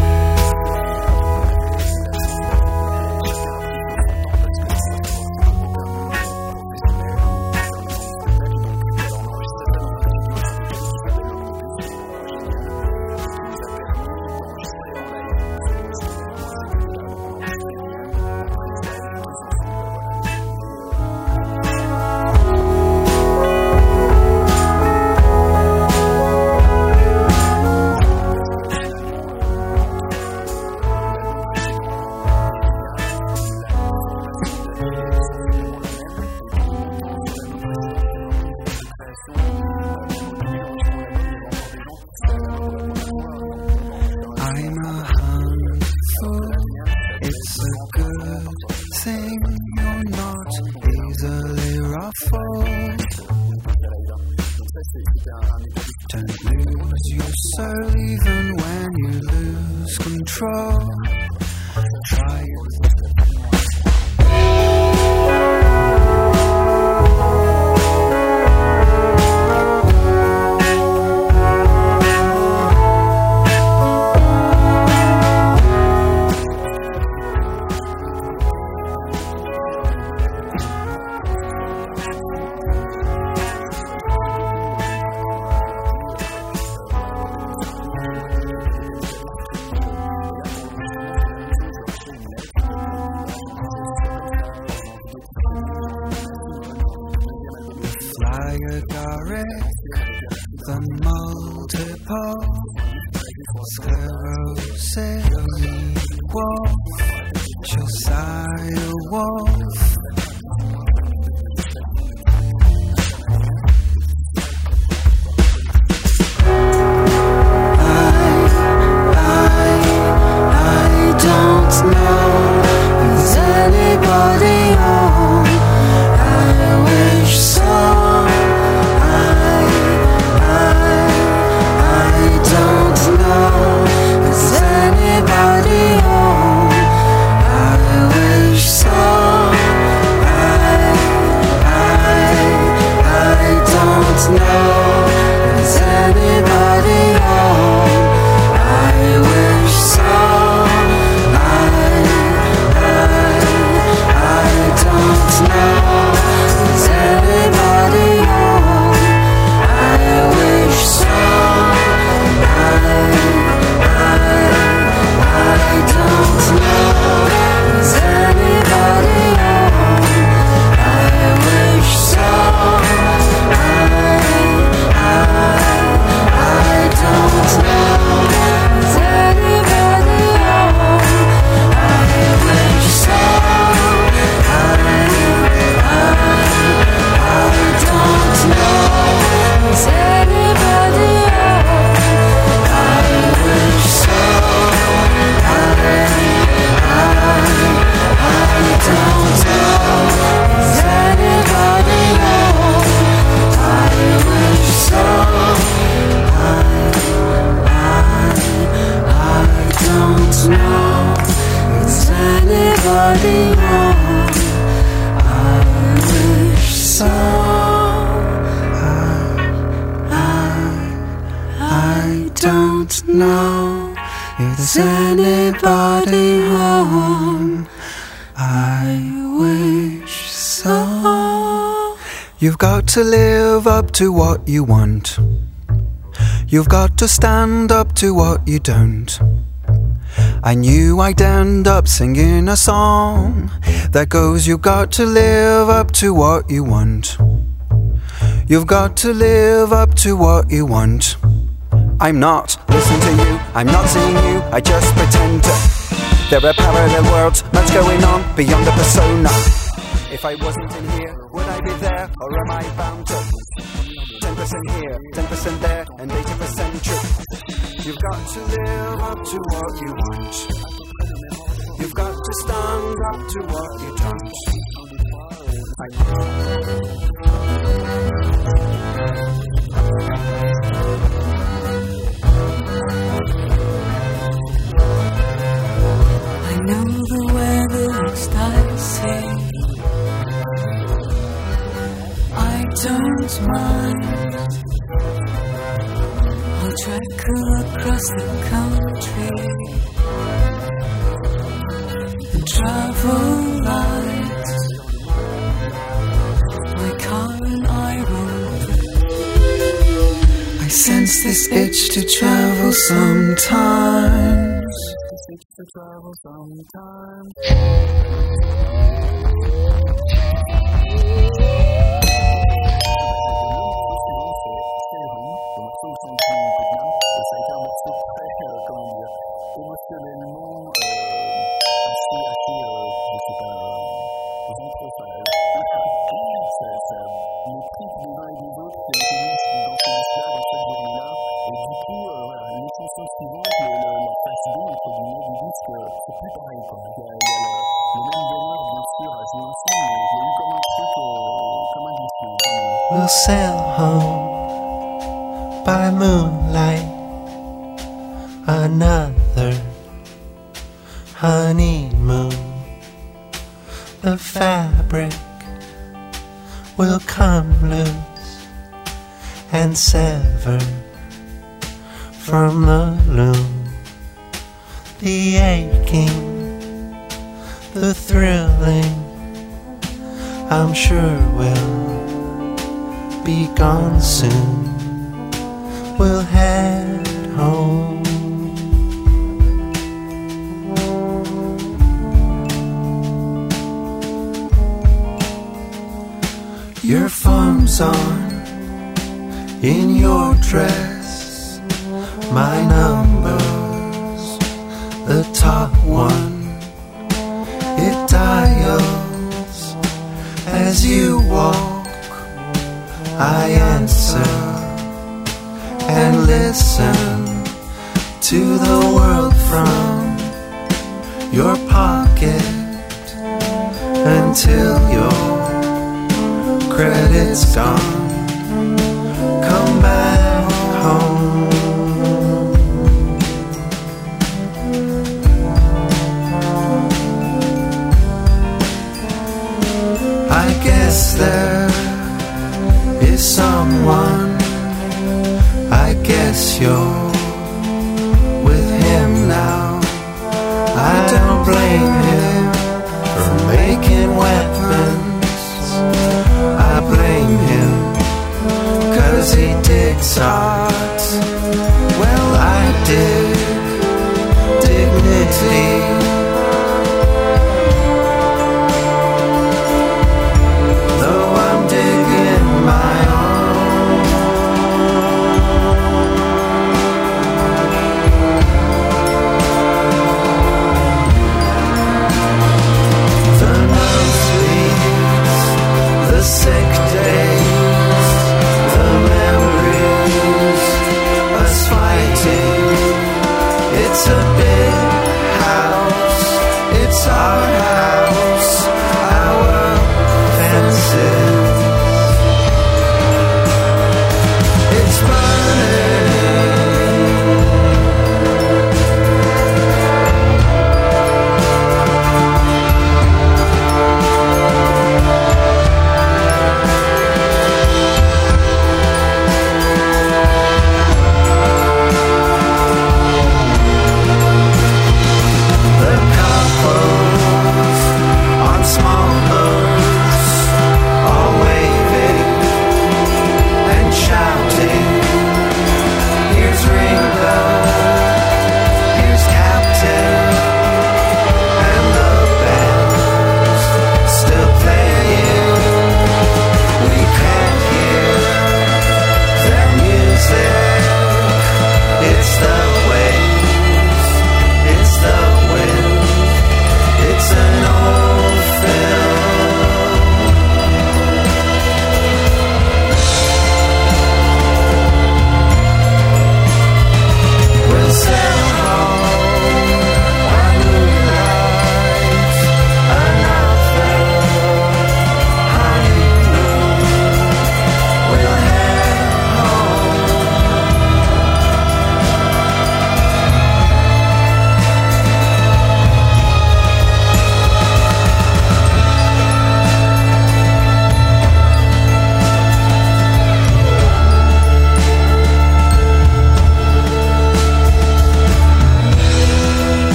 To what you want. You've got to stand up to what you don't. I knew I'd end up singing a song that goes, You've got to live up to what you want. You've got to live up to what you want. I'm not listening to you, I'm not seeing you, I just pretend to. There are parallel worlds, much going on beyond the persona. If I wasn't 10% here, 10% there, and 80% true. You've got to live up to what you want. You've got to stand up to what you don't. To travel sometimes. We'll sail home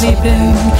sleeping.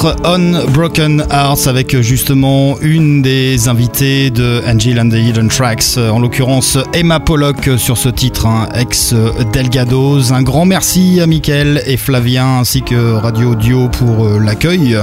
Titre Unbroken Hearts avec justement une des invitées de Angel and the Hidden Tracks, euh, en l'occurrence Emma Pollock euh, sur ce titre, hein, ex Delgados. Un grand merci à Mickaël et Flavien ainsi que Radio Audio pour euh, l'accueil.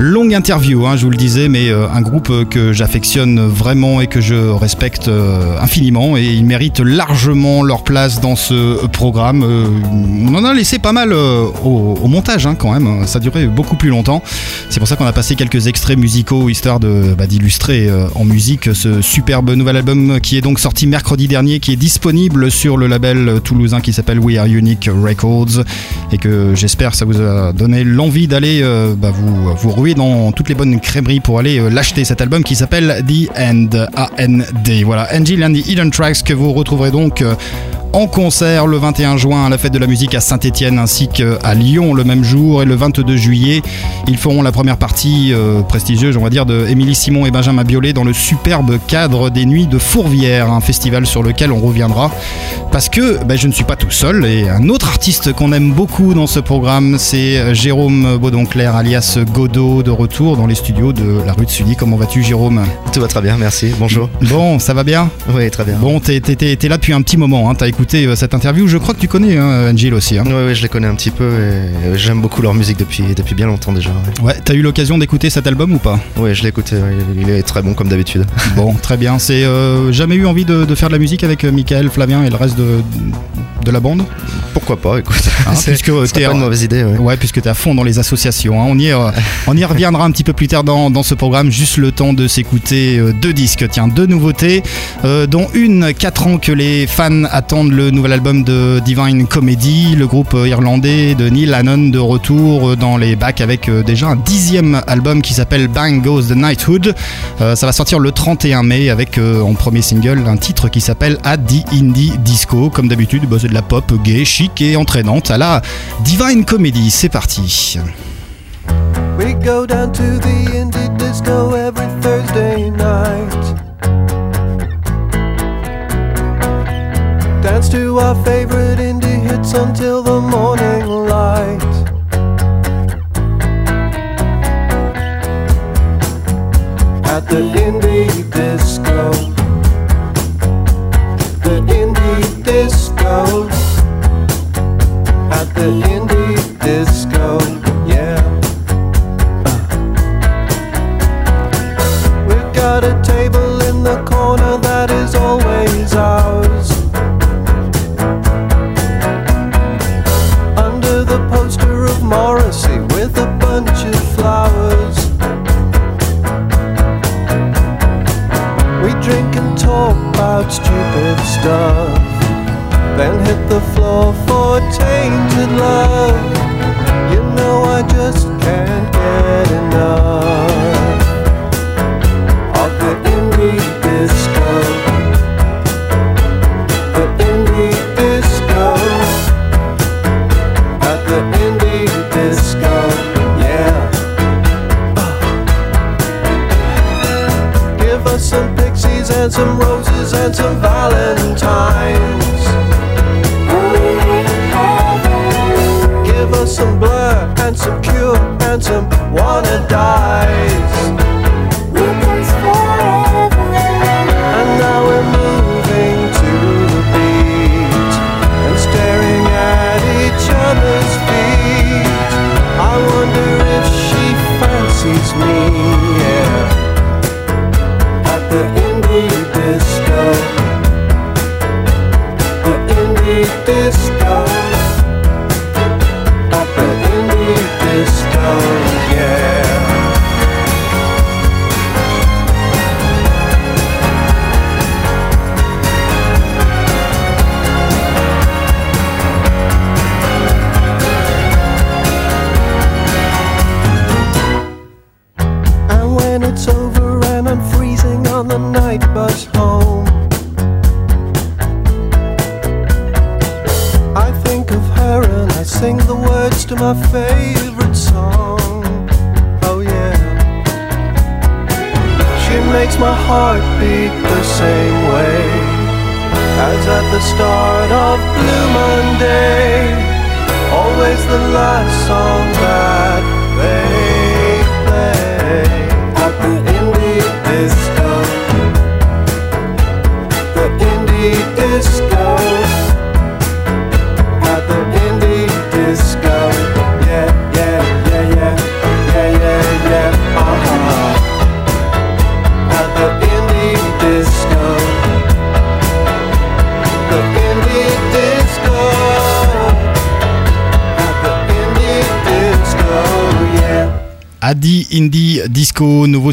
Longue interview, hein, je vous le disais, mais euh, un groupe euh, que j'affectionne vraiment et que je respecte euh, infiniment et ils méritent largement leur place dans ce programme. On en a laissé pas mal au, montage hein, quand même, ça a duré beaucoup plus longtemps. C'est pour ça qu'on a passé quelques extraits musicaux histoire bah, d'illustrer en musique ce superbe nouvel album qui est donc sorti mercredi dernier, qui est disponible sur le label toulousain qui s'appelle We Are Unique Records et que j'espère ça vous a donné l'envie d'aller bah, vous, vous dans toutes les bonnes crèmeries pour aller euh, l'acheter cet album qui s'appelle The End A-N-D. Voilà, Angel and the Hidden Tracks que vous retrouverez donc euh, en concert le 21 juin à la fête de la musique à Saint-Etienne ainsi qu'à Lyon le même jour et le 22 juillet ils feront la première partie euh, prestigieuse on va dire de Émilie Simon et Benjamin Biolay dans le superbe cadre des Nuits de Fourvière un festival sur lequel on reviendra parce que ben, je ne suis pas tout seul et un autre artiste qu'on aime beaucoup dans ce programme c'est Jérôme Baudonclair alias Godot de retour dans les studios de la rue de Sully comment vas-tu Jérôme? Tout va très bien, merci. Bonjour. Bon ça va bien? Oui, très bien. Bon, t'es, là depuis un petit moment, hein, t'as écouté euh, cette interview, je crois que tu connais hein, Angel aussi. Hein. Oui, oui, je les connais un petit peu et euh, j'aime beaucoup leur musique depuis, depuis bien longtemps déjà. ouais. Ouais, t'as eu l'occasion d'écouter cet album ou pas? Oui, je l'ai écouté, ouais, il est très bon comme d'habitude. Bon, très bien. C'est euh, jamais eu envie de, de faire de la musique avec Michael, Flavien et le reste de, de la bande Pourquoi pas, écoute. (laughs) Hein, puisque t'es pas une mauvaise idée. ouais. Ouais, puisque t'es à fond dans les associations. hein. On, y, euh, on y reviendra un petit peu plus tard dans, dans ce programme. Juste le temps de s'écouter euh, deux disques. Tiens, deux nouveautés, euh, dont une, 4 ans que les fans attendent le nouvel album de Divine Comedy, le groupe irlandais de Neil Hannon de retour dans les bacs avec déjà un dixième album qui s'appelle Bang Goes the Knighthood. Ça va sortir le 31 mai avec en premier single un titre qui s'appelle At the Indie Disco. Comme d'habitude, bah, c'est de la pop gay, chic et entraînante à la Divine Comedy. C'est parti. We go down to the indie disco every Thursday night. Dance to our favorite indie hits until the morning light. Stuff. Then hit the floor for tainted love. You know I just can't get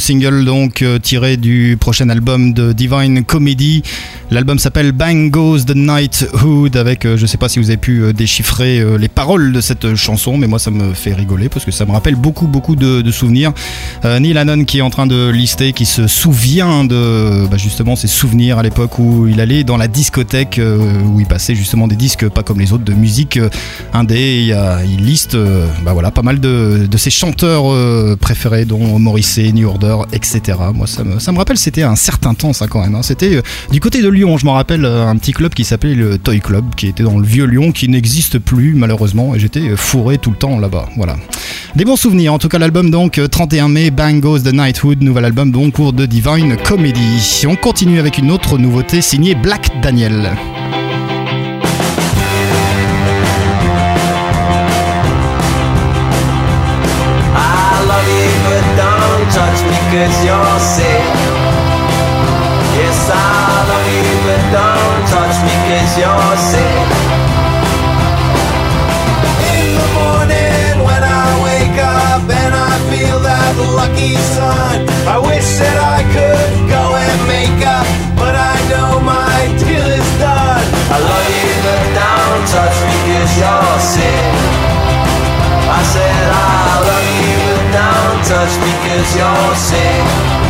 single donc euh, tiré du prochain album de Divine Comedy. L'album s'appelle Bang Goes the Night Hood avec, euh, je sais pas si vous avez pu euh, déchiffrer euh, les paroles de cette chanson, mais moi ça me fait rigoler parce que ça me rappelle beaucoup beaucoup de, souvenirs. Euh, Neil Hannon qui est en train de lister, qui se souvient de bah, justement ses souvenirs à l'époque où il allait dans la discothèque euh, où il passait justement des disques pas comme les autres de musique euh, indé. Il, il liste euh, bah voilà, pas mal de, de ses chanteurs euh, préférés dont Morrissey, New Order, etc. Moi ça me, ça me rappelle c'était un certain temps ça quand même. hein. C'était euh, du côté de Lyon, je m'en rappelle euh, un petit club qui s'appelait le Toy Club qui était dans le vieux Lyon qui n'existe plus malheureusement et j'étais euh, fourré tout le temps là-bas. Voilà. Des bons souvenirs, en tout cas l'album donc euh, 31 mai, Bang Goes the Nightwood, nouvel album donc cours de Divine Comedy. On continue avec une autre nouveauté signée Black Daniel. Cause you're sick. In the morning when I wake up and I feel that lucky sun, I wish that I could go and make up, but I know my deal is done. I love you, but don't touch cause you're sick. I said I love you, but don't touch cause you're sick.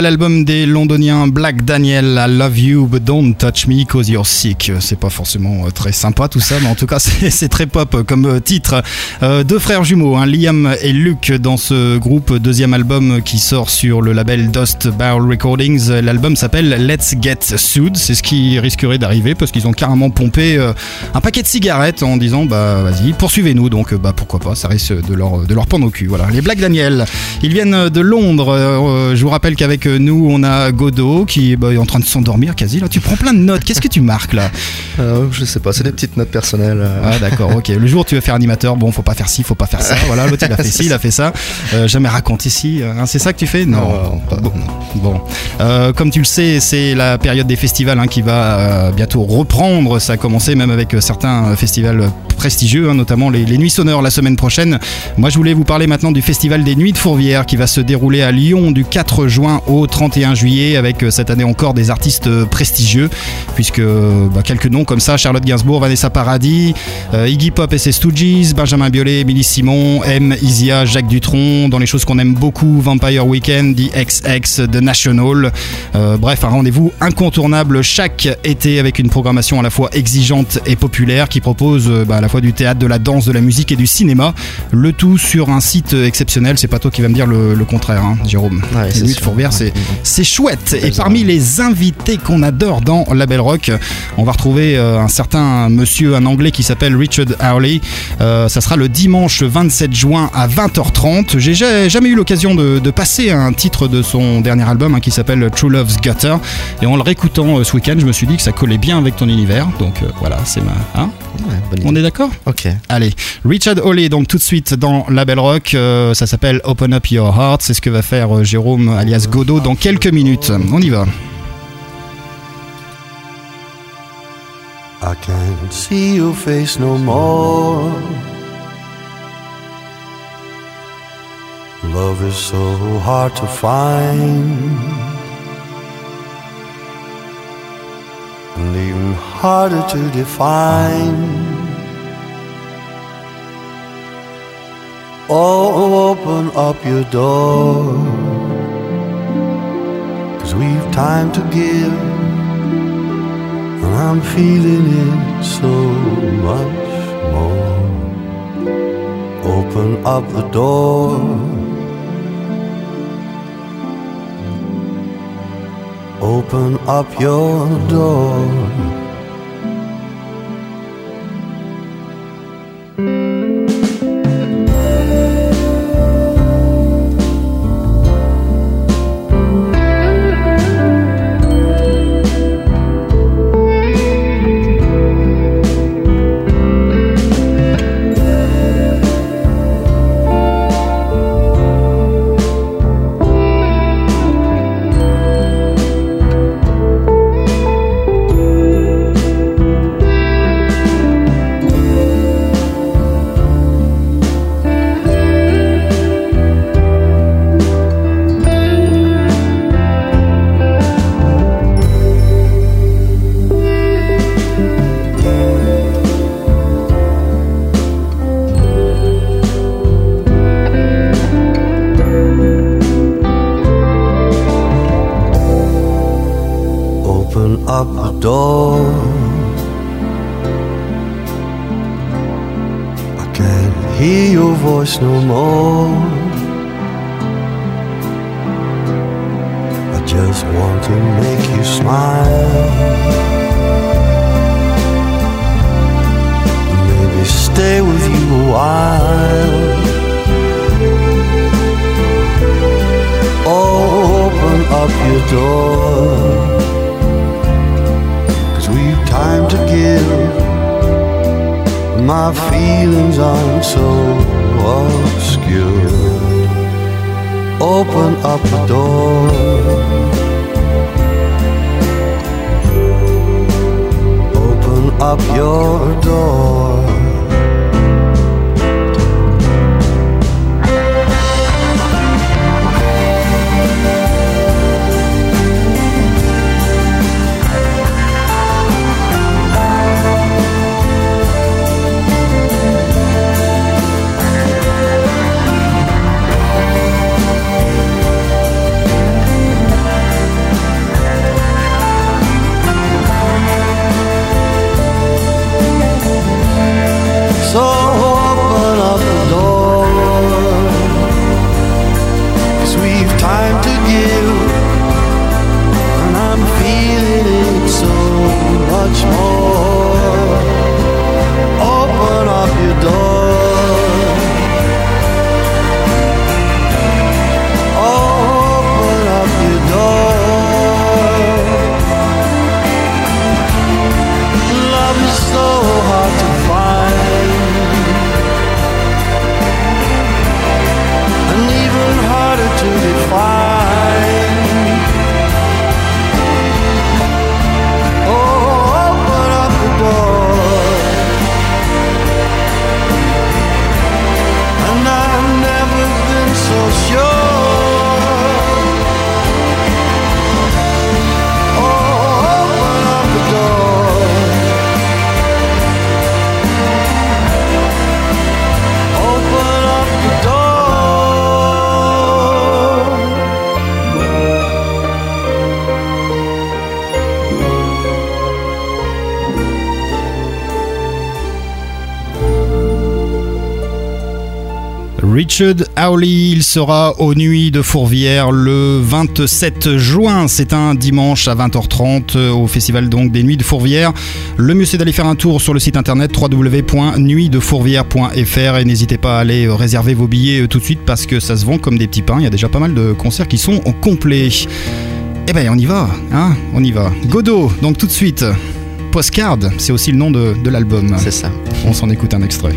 Nouvel album des Black Daniel, I Love You But Don't Touch Me Cause You're Sick. C'est pas forcément euh, très sympa tout ça, mais en tout cas (laughs) c'est très pop comme euh, titre. Euh, deux frères jumeaux, hein, Liam et Luke dans ce groupe, deuxième album qui sort sur le label Dust Barrel Recordings. L'album s'appelle Let's Get Sued, c'est ce qui risquerait d'arriver parce qu'ils ont carrément pompé un paquet de cigarettes en disant bah vas-y poursuivez-nous donc bah pourquoi pas, ça risque de leur, de leur prendre au cul. Voilà, les Black Daniel, ils viennent de Londres. je vous rappelle qu'avec nous, on a Godot qui bah, est en train de s'endormir quasi. Là, tu prends plein de notes. Qu'est-ce que tu marques là? Euh, je sais pas, c'est des petites notes personnelles. euh. Ah d'accord, ok. Le jour où tu veux faire animateur, bon, faut pas faire ci, faut pas faire ça. Voilà, l'autre il a fait ci, il a fait ça. (laughs) Euh, jamais raconté ci. hein, c'est ça que tu fais? Non. bon. Bon. Euh, comme tu le sais, c'est la période des festivals hein, qui va bientôt reprendre. Ça a commencé même avec certains festivals prestigieux, hein, notamment les, Nuits Sonores la semaine prochaine. Moi, je voulais vous parler maintenant du festival des Nuits de Fourvière qui va se dérouler à Lyon du 4 juin au 31 juillet avec euh, cette année encore des artistes euh, prestigieux puisque euh, bah, quelques noms comme ça Charlotte Gainsbourg, Vanessa Paradis, Iggy Pop et ses Stooges, Benjamin Biolay, Émilie Simon, M, Isia, Jacques Dutronc, dans les choses qu'on aime beaucoup, Vampire Weekend, The XX, The National. Bref, un rendez-vous incontournable chaque été avec une programmation à la fois exigeante et populaire qui propose bah, à la fois du théâtre, de la danse, de la musique et du cinéma. Le tout sur un site exceptionnel. C'est pas toi qui vas me dire le, le contraire, hein, Jérôme. Ouais, c'est de. Fourvière, c'est chouette. Et parmi les invités qu'on adore dans La Belle Rock, on va retrouver euh, un certain monsieur, un anglais qui s'appelle Richard Howley. Euh, ça sera le dimanche 27 juin à 20h30. J'ai ja- jamais eu l'occasion de, de passer un titre de son dernier album hein, qui s'appelle True Love's Gutter. Et en le réécoutant euh, ce week-end, je me suis dit que ça collait bien avec ton univers. Donc euh, voilà, c'est ma. hein on est d'accord? Ok. Allez, Richard Hawley, donc tout de suite dans La Belle Rock, euh, ça s'appelle Open Up Your Heart, c'est ce que va faire euh, Jérôme alias Godot dans quelques minutes. On y va. I can't see your face no more. Love is so hard to find, and even harder to define. Oh, open up your door, cause we've time to give. And I'm feeling it so much more. Open up the door. Open up your door. No more. Richard Howley, il sera aux Nuits de Fourvière le 27 juin. C'est un dimanche à 20h30 euh, au festival donc des Nuits de Fourvière. Le mieux c'est d'aller faire un tour sur le site internet www.nuitdefourvière.fr et n'hésitez pas à aller euh, réserver vos billets euh, tout de suite parce que ça se vend comme des petits pains. Il y a déjà pas mal de concerts qui sont au complet. Eh ben on y va, hein On y va. Godot, donc tout de suite. Postcard, c'est aussi le nom de, de l'album. C'est ça. On s'en écoute un extrait.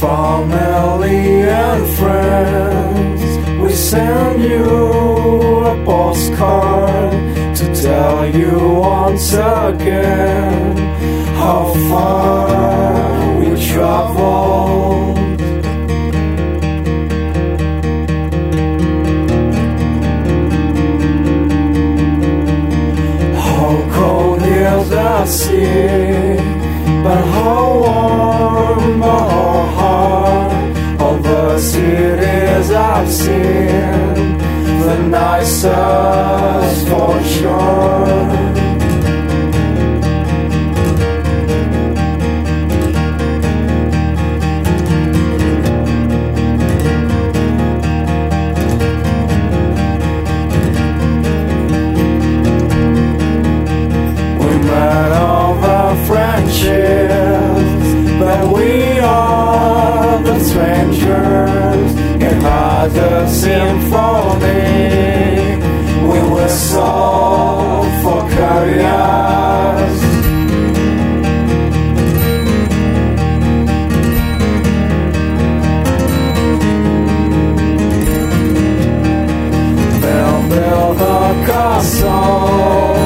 Family and friends, we send you a postcard to tell you once again how far we traveled. How cold is the sea, but how warm our heart. All the cities I've seen, the nicest for sure. In the symphony. We whistle for careers. They'll build a castle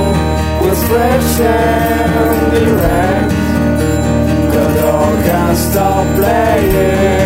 with fresh and erect. The dog can stop playing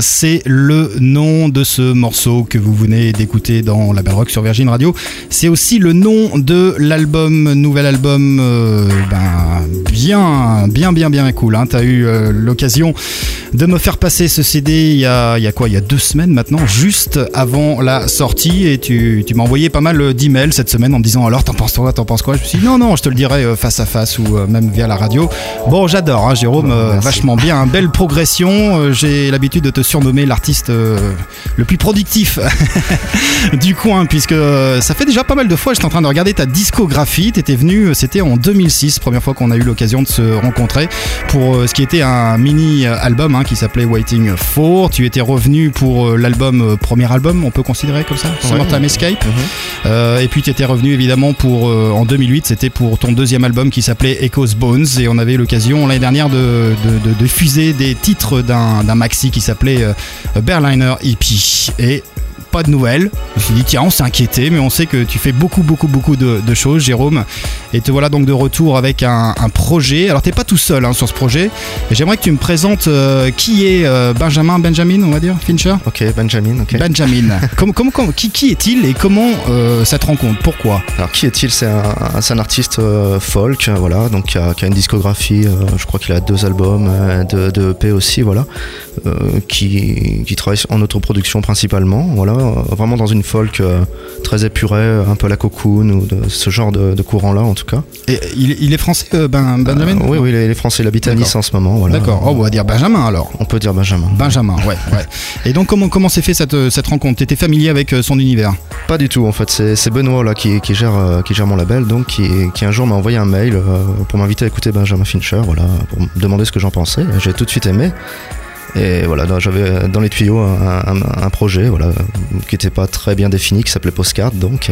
C'est le nom de ce morceau que vous venez d'écouter dans la Belle Rock sur Virgin Radio. C'est aussi le nom de l'album, nouvel album, euh, ben, bien, bien, bien, bien cool. Hein. T'as eu euh, l'occasion de me faire passer ce CD il y a, il y a quoi Il y a deux semaines maintenant, juste avant la sortie. Et tu, tu m'as envoyé pas mal d'emails cette semaine en me disant alors t'en penses quoi T'en penses quoi? Je me suis dit non, non, je te le dirai euh, face à face ou euh, même via la radio. Bon, j'adore, hein, Jérôme, euh, vachement bien. hein. Belle progression. Euh, J'ai l'habitude de te surnommer l'artiste euh, le plus productif (laughs) du coin, puisque euh, ça fait déjà pas mal de fois. J'étais en train de regarder ta discographie. T'étais venu, euh, c'était en 2006, première fois qu'on a eu l'occasion de se rencontrer pour euh, ce qui était un mini euh, album hein, qui s'appelait Waiting For. Tu étais revenu pour l'album, premier album, on peut considérer comme ça, Summertime Escape. Euh, et puis tu étais revenu évidemment pour en 2008, c'était pour ton deuxième album qui s'appelait Echoes Bones et on avait eu l'occasion l'année dernière de, de, de- de fuser des titres d'un maxi qui s'appelait Berliner Et pas de nouvelles. Je me suis dit tiens on s'est inquiété mais on sait que tu fais beaucoup beaucoup beaucoup de, de choses Jérôme et te voilà donc de retour avec un, un projet. Alors t'es pas tout seul hein, sur ce projet et j'aimerais que tu me présentes euh, qui est euh, Benjamin Benjamin on va dire Fincher? Ok Benjamin ok. Benjamin. (laughs) Comment- comment- qui, qui est-il et comment euh, ça te rencontre Pourquoi? Alors qui est-il? C'est un, artiste folk, voilà, donc qui a, qui a une discographie. je crois qu'il a deux albums, deux, deux EP aussi, voilà, qui, qui travaille en autoproduction principalement, voilà, euh, vraiment dans une folk euh, très épurée, un peu la cocoon ou de ce genre de, de courant-là en tout cas. Et il, il est français, euh, ben, Benjamin Euh, oui, oui, il est, il est français, il habite à. Nice en ce moment, voilà. D'accord. Oh, on va dire Benjamin alors. On peut dire Benjamin. Benjamin, ouais, ouais. Et donc comment comment s'est fait cette, cette rencontre? T'étais familier avec euh, son univers? Pas du tout en fait, c'est Benoît là qui, qui gère, euh, qui gère mon label donc qui, qui un jour m'a envoyé un mail euh, pour m'inviter à écouter Benjamin Fincher, voilà, pour me demander ce que j'en pensais. J'ai tout de suite aimé. Et voilà, j'avais dans les tuyaux un, projet voilà, qui n'était pas très bien défini, qui s'appelait Postcard, donc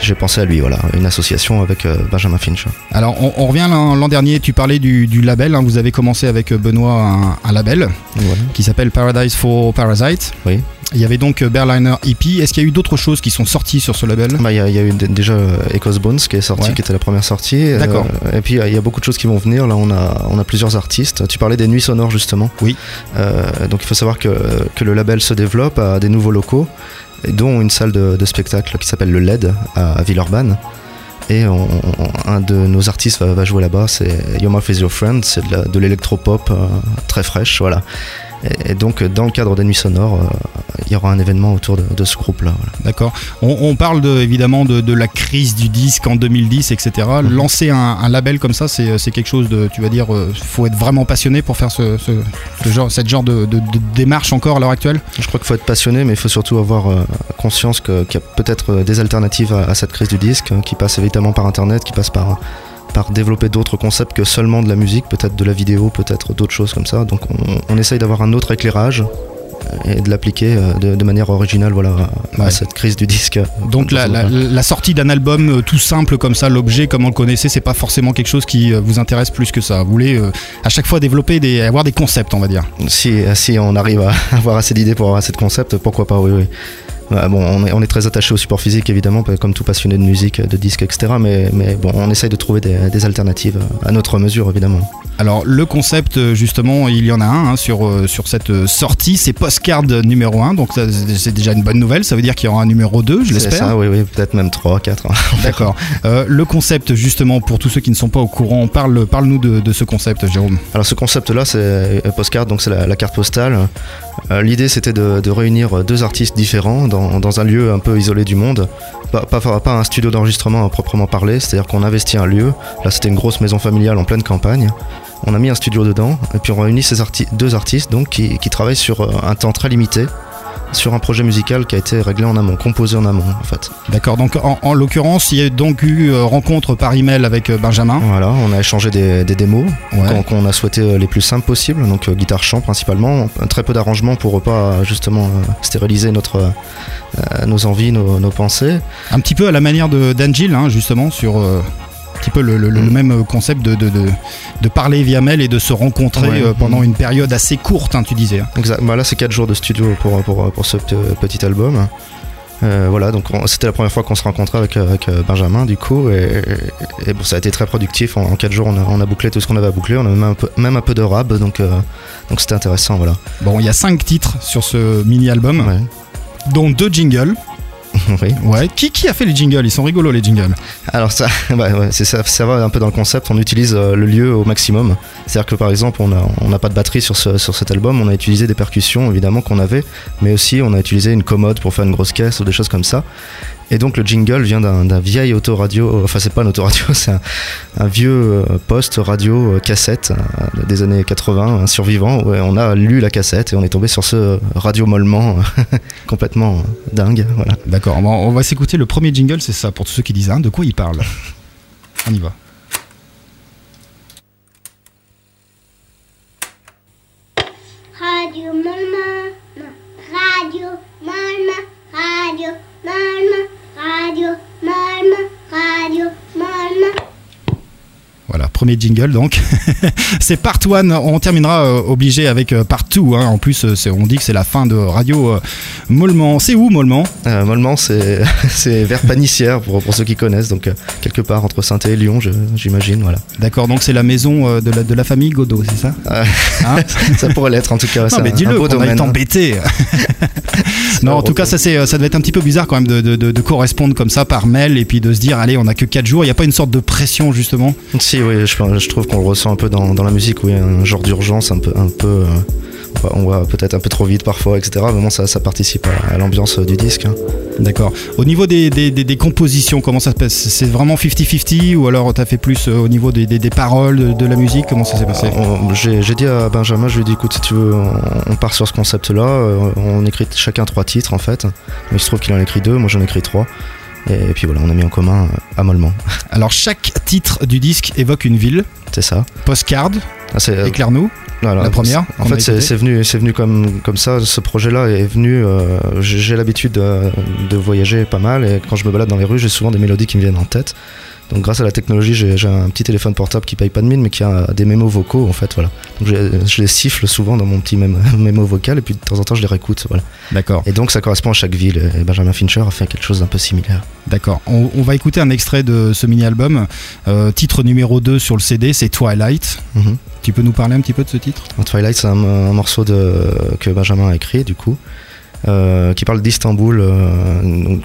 j'ai pensé à lui, voilà, une association avec euh, Benjamin Fincher. Alors on, on revient l'an l'an dernier, tu parlais du, du label, hein. vous avez commencé avec euh, Benoît un, un label Voilà. qui s'appelle Paradise for Parasite. Oui. Il y avait donc euh, Berliner EP. Est-ce qu'il y a eu d'autres choses qui sont sorties sur ce label? Bah, Il y, a- il y a eu déjà Echoes Bones qui est sorti, Ouais. qui était la première sortie. Euh, D'accord. et puis il y a beaucoup de choses qui vont venir. Là, on a, on a plusieurs artistes. Tu parlais des nuits sonores justement. Oui. Euh, donc il faut savoir que, que le label se développe à des nouveaux locaux, dont une salle de, spectacle qui s'appelle le LED à, Villeurbanne. Et un de nos artistes va, jouer là-bas, c'est Your Mouth is Your Friend, c'est de l'électropop euh, très fraîche, voilà. Et, et donc dans le cadre des nuits sonores, euh, il y aura un événement autour de, de ce groupe-là. voilà. D'accord. On, on parle de, évidemment de, de la crise du disque en 2010, etc. Mhm. Lancer un, un label comme ça, c'est quelque chose de, tu vas dire, euh, faut être vraiment passionné pour faire ce, ce- ce genre, cette genre de, démarche encore à l'heure actuelle? Je crois qu'il faut être passionné, mais il faut surtout avoir euh, conscience qu'il y a peut-être des alternatives à, à cette crise du disque, hein, qui passe évidemment par Internet, qui passe par, par développer d'autres concepts que seulement de la musique, peut-être de la vidéo, peut-être d'autres choses comme ça. Donc on, on essaye d'avoir un autre éclairage euh, et de l'appliquer euh, de, de manière originale voilà, à, Ouais. cette crise du disque. Donc la, la- la sortie d'un album euh, tout simple comme ça, l'objet comme on le connaissait, c'est pas forcément quelque chose qui vous intéresse plus que ça. Vous voulez euh, à chaque fois développer des, avoir des concepts, on va dire. Si, si on arrive à (laughs) avoir assez d'idées pour avoir assez de concepts, pourquoi pas, oui, oui. Bon, on est, on est très attaché au support physique évidemment, comme tout passionné de musique, de disques, etc. Mais, mais bon, on essaye de trouver des, des alternatives à notre mesure évidemment. Alors le concept euh, justement, il y en a un hein, sur, euh, sur cette euh, sortie, c'est Postcard numéro 1, donc c'est déjà une bonne nouvelle, ça veut dire qu'il y aura un numéro 2, je C'est l'espère. ça, oui, oui, peut-être même 3, 4. (laughs) D'accord. Euh, le concept justement, pour tous ceux qui ne sont pas au courant, parle, parle-nous de, de ce concept Jérôme. Alors ce concept-là, c'est euh, postcard, donc c'est la, la carte postale. Euh, L'idée, c'était de, réunir deux artistes différents dans, un lieu un peu isolé du monde. Pas, un studio d'enregistrement à proprement parler, c'est-à-dire qu'on investit un lieu. Là, c'était une grosse maison familiale en pleine campagne. On a mis un studio dedans, et puis on réunit ces deux artistes donc, qui, qui travaillent sur euh, un temps très limité, sur un projet musical qui a été réglé en amont, composé en amont en fait. D'accord, donc en, en l'occurrence, il y a donc eu euh, rencontre par email avec euh, Benjamin. Voilà, on a échangé des, des démos Ouais. qu'on a souhaité euh, les plus simples possibles, donc euh, guitare-chant principalement, très peu d'arrangements pour pas justement stériliser notre, nos envies, nos, nos pensées. Un petit peu à la manière de d'Angel, hein, justement, sur petit peu le, le- le Mm. même concept de, de, de- de parler via mail et de se rencontrer Ouais. euh, pendant une période assez courte, hein, tu disais. hein. Exact. Bah là, c'est 4 jours de studio pour, pour, pour ce pe- petit album. Euh, voilà, donc on- c'était la première fois qu'on se rencontrait avec, avec euh, Benjamin, du coup, et, et bon, ça a été très productif. En, en 4 jours, on a, on a bouclé tout ce qu'on avait à boucler. On a même un peu, même un peu de rab, donc euh, donc c'était intéressant, voilà. Bon, il y a cinq titres sur ce mini-album, Ouais. dont deux jingles. (laughs) oui. Ouais. Qui, qui a fait les jingles? Ils sont rigolos, les jingles. Alors ça, (laughs) bah ouais, c'est ça, ça va un peu dans le concept. On utilise euh, le lieu au maximum. C'est-à-dire que par exemple, on a- on n'a pas de batterie sur, ce- sur cet album. On a utilisé des percussions évidemment qu'on avait, mais aussi on a utilisé une commode pour faire une grosse caisse ou des choses comme ça. Et donc le jingle vient d'un vieil autoradio, enfin c'est pas un autoradio, (laughs) c'est un, vieux euh, poste radio euh, cassette euh, des années 80, un survivant, où on a lu la cassette et on est tombé sur ce radio mollement (laughs) complètement dingue. Voilà. D'accord, on va, on va s'écouter le premier jingle, c'est ça, pour tous ceux qui disent, hein, de quoi il parle? On y va. Voilà, premier jingle donc. (laughs) c'est part one. On terminera euh, obligé avec euh, part two. hein. En plus, euh, on dit que c'est la fin de Radio euh, Mollement. C'est où Mollement Euh, mollement, (laughs) c'est vers Panissière pour, pour ceux qui connaissent, donc quelque part entre saint et Lyon, j'imagine. Voilà. D'accord, donc c'est la maison de la, de la famille Godot, c'est ça? Hein? (laughs) ça pourrait l'être en tout cas. Non, mais dis-le, qu'on aille domaine. t'embêter. non, en tout cas, ça, ça devait être un petit peu bizarre quand même de, de- correspondre comme ça par mail et puis de se dire, allez, on a que 4 jours. Il n'y a pas une sorte de pression justement? Si, oui, je, je trouve qu'on le ressent un peu dans, dans la musique, oui, un genre d'urgence, un peu, un peu, euh, on va- peut-être un peu trop vite parfois, etc. Mais bon, ça, ça participe à, à l'ambiance euh, du disque. hein. D'accord. Au niveau des, des- des- des compositions, comment ça se passe? C'est vraiment 50-50 ou alors t'as fait plus euh, au niveau des, paroles, de, de la musique? Comment ça s'est passé? On- J'ai dit à Benjamin, je lui ai dit, écoute, si tu veux, on, on part sur ce concept-là, on écrit chacun trois titres en fait. Mais il se trouve qu'il en a écrit deux, moi j'en ai écrit trois. Et, puis voilà, on a mis en commun euh, Amollement. Alors chaque titre du disque évoque une ville. C'est ça. Postcard. Ah, euh, Éclaire-nous. Voilà, la première. En fait, c'est venu, venu comme, comme ça. Ce projet-là est venu. euh, j'ai j'ai l'habitude de, de voyager pas mal et quand je me balade dans les rues, j'ai souvent des mélodies qui me viennent en tête. Donc, grâce à la technologie, j'ai un petit téléphone portable qui paye pas de mine, mais qui a des mémos vocaux en fait. Voilà. Donc, je, je les siffle souvent dans mon petit mémo, (laughs) mémo vocal et puis de temps en temps, je les réécoute. Voilà. D'accord. Et donc, ça correspond à chaque ville. Et Benjamin Fincher a fait quelque chose d'un peu similaire. D'accord. On, on va écouter un extrait de ce mini-album. Euh, titre numéro 2 sur le CD, c'est Twilight. Mhm. Tu peux nous parler un petit peu de ce titre? Twilight, c'est un, un morceau de, que Benjamin a écrit, du coup, euh, qui parle d'Istanbul, euh,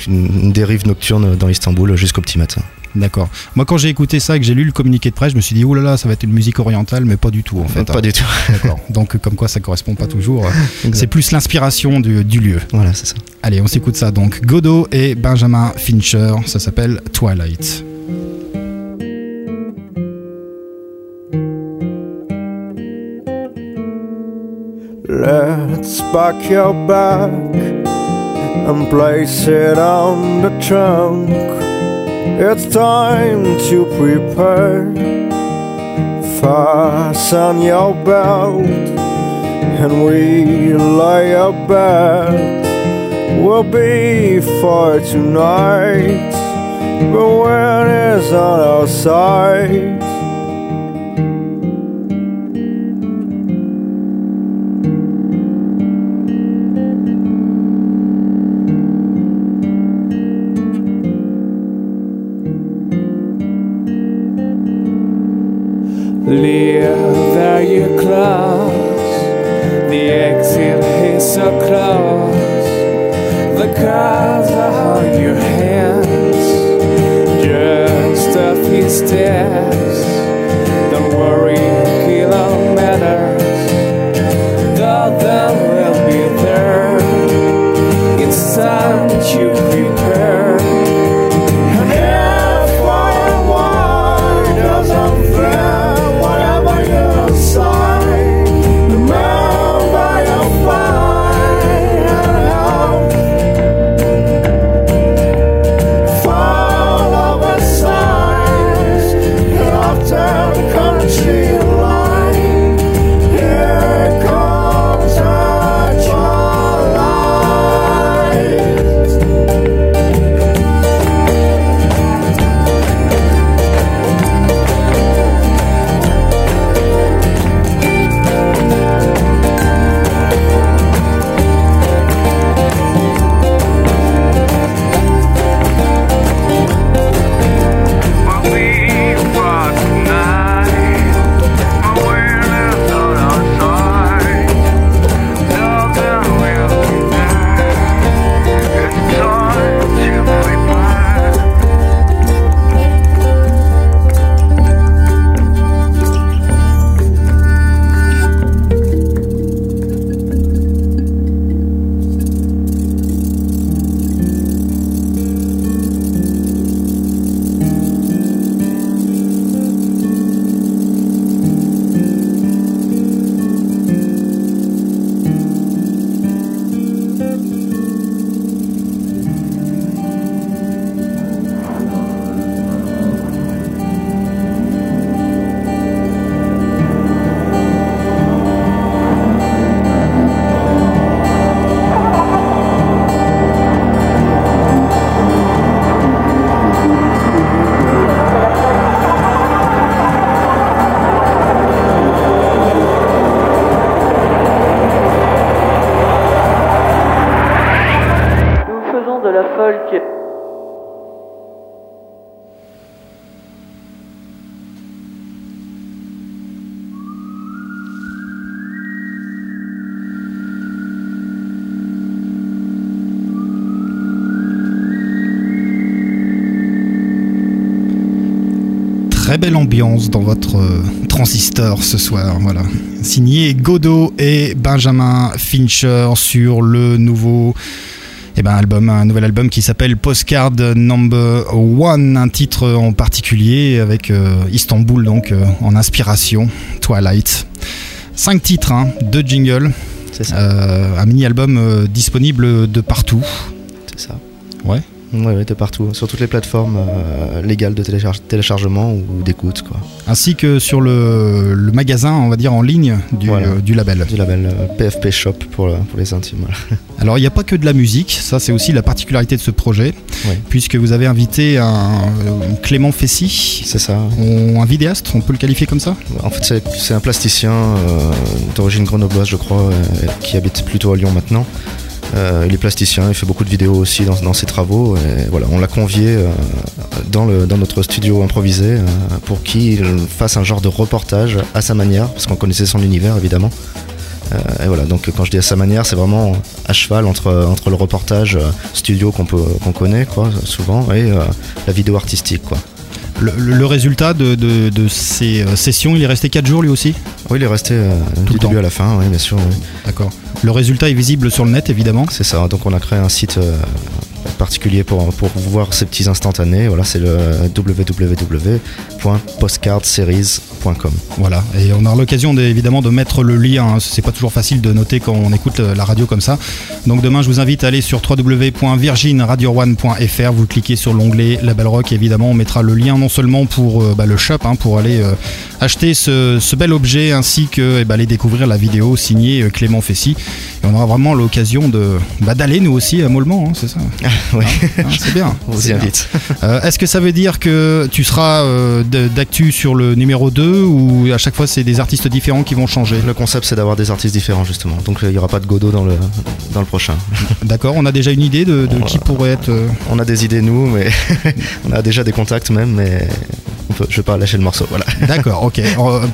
une dérive nocturne dans Istanbul jusqu'au petit matin. D'accord. Moi, quand j'ai écouté ça et que j'ai lu le communiqué de presse, je me suis dit, oh là là, ça va être une musique orientale, mais pas du tout en fait. Pas du tout. (laughs) D'accord. Donc, comme quoi, ça correspond pas toujours. (laughs) C'est plus l'inspiration du, du lieu. Voilà, c'est ça. Allez, on s'écoute ça donc. Godot et Benjamin Fincher, ça s'appelle Twilight. Let's pack your bag and place it on the trunk. It's time to prepare. Fasten your belt and we bed. We'll be for tonight, but when it's on our side. Leave there you close. The exit is so close. The cards are on your hands. Just a few steps. Don't worry, will be there. It's time to. Belle ambiance dans votre euh, transistor ce soir, voilà. Signé Godot et Benjamin Fincher sur le nouveau eh ben, album, un nouvel album qui s'appelle Postcard Number One, un titre en particulier avec euh, Istanbul donc euh, en inspiration, Twilight. Cinq titres, hein, deux jingles, Euh, un mini-album disponible de partout. Ça. Ouais. De partout, sur toutes les plateformes euh, légales de télécharge- téléchargement ou d'écoute, quoi. Ainsi que sur le, le magasin, on va dire en ligne du, Voilà. euh, du label. Du label euh, PFP Shop pour, euh, pour les intimes. voilà. (laughs) Alors il n'y a pas que de la musique, ça c'est aussi la particularité de ce projet, Ouais. puisque vous avez invité un, euh, Clément Fessy. C'est ça. un vidéaste, on peut le qualifier comme ça? En fait, c'est- c'est un plasticien euh, d'origine grenobloise, je crois, euh, qui habite plutôt à Lyon maintenant. Euh, il est plasticien, il fait beaucoup de vidéos aussi dans, dans ses travaux. Voilà, on l'a convié euh, dans, le, dans notre studio improvisé euh, pour qu'il fasse un genre de reportage à sa manière, parce qu'on connaissait son univers évidemment. Et voilà, donc quand je dis à sa manière, c'est vraiment à cheval entre, entre le reportage studio qu'on connaît quoi, souvent et la vidéo artistique. Quoi. Le, le- le résultat de, de- de ces euh, sessions, il est resté 4 jours lui aussi Oui, il est resté euh, du début à la fin, oui, bien sûr. oui. D'accord. Le résultat est visible sur le net évidemment C'est ça, donc on a créé un site euh, particulier pour, pour voir ces petits instantanés. Voilà, c'est le www.postcardseries.com. Voilà, et on aura l'occasion de- évidemment de mettre le lien. hein. C'est pas toujours facile de noter quand on écoute euh, la radio comme ça. Donc demain, je vous invite à aller sur www.virginradio1.fr. Vous cliquez sur l'onglet Label Rock. Et évidemment, on mettra le lien non seulement pour euh, bah, le shop, hein, pour aller euh, acheter ce, ce bel objet, ainsi que eh ben, aller découvrir la vidéo signée Clément Fessy. Et on aura vraiment l'occasion bah, d'aller nous aussi à Mollement, hein, c'est ça? Oui, Hein, c'est bien. (laughs) on vous invite. Euh, Est-ce que ça veut dire que tu seras euh, d'actu sur le numéro 2 ou à chaque fois c'est des artistes différents qui vont changer? Le concept, c'est d'avoir des artistes différents, justement. Donc euh, il n'y aura pas de Godot dans le, dans le prochain. (laughs) D'accord, on a déjà une idée de, de qui pourrait être. On a des idées, nous, mais (laughs) on a déjà des contacts même, mais on peut, je vais pas lâcher le morceau. Voilà. (laughs) D'accord, ok.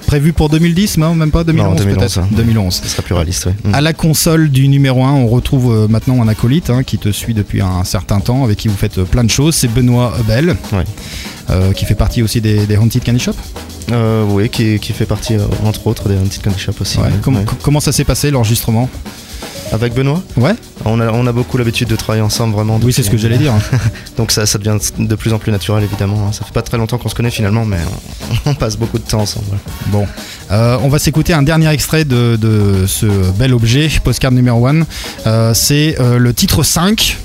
Prévu pour 2010, non Même pas 2011 Non, 2011, peut-être hein. 2011. Ce sera plus réaliste, oui. Mm. À la console du numéro 1, on retrouve euh, maintenant un acolyte hein, qui te suit depuis un certain temps, avec qui vous faites euh, plein de choses. C'est Benoît Ouais. euh, qui fait partie aussi des, des Haunted Candy Shop. Euh, oui, qui, qui fait partie, entre autres, des Haunted Candy Shop aussi. Ouais. Ouais. Comment ça s'est passé l'enregistrement? Avec Benoît Ouais on a, on a beaucoup l'habitude de travailler ensemble, vraiment. Oui, c'est ce que j'allais dire. (laughs) Donc ça, ça devient de plus en plus naturel, évidemment. hein. Ça fait pas très longtemps qu'on se connaît finalement, mais on, (laughs) on passe beaucoup de temps ensemble. Bon, Euh, on va s'écouter un dernier extrait de, de ce bel objet, postcard numéro 1. c'est euh, le titre 5.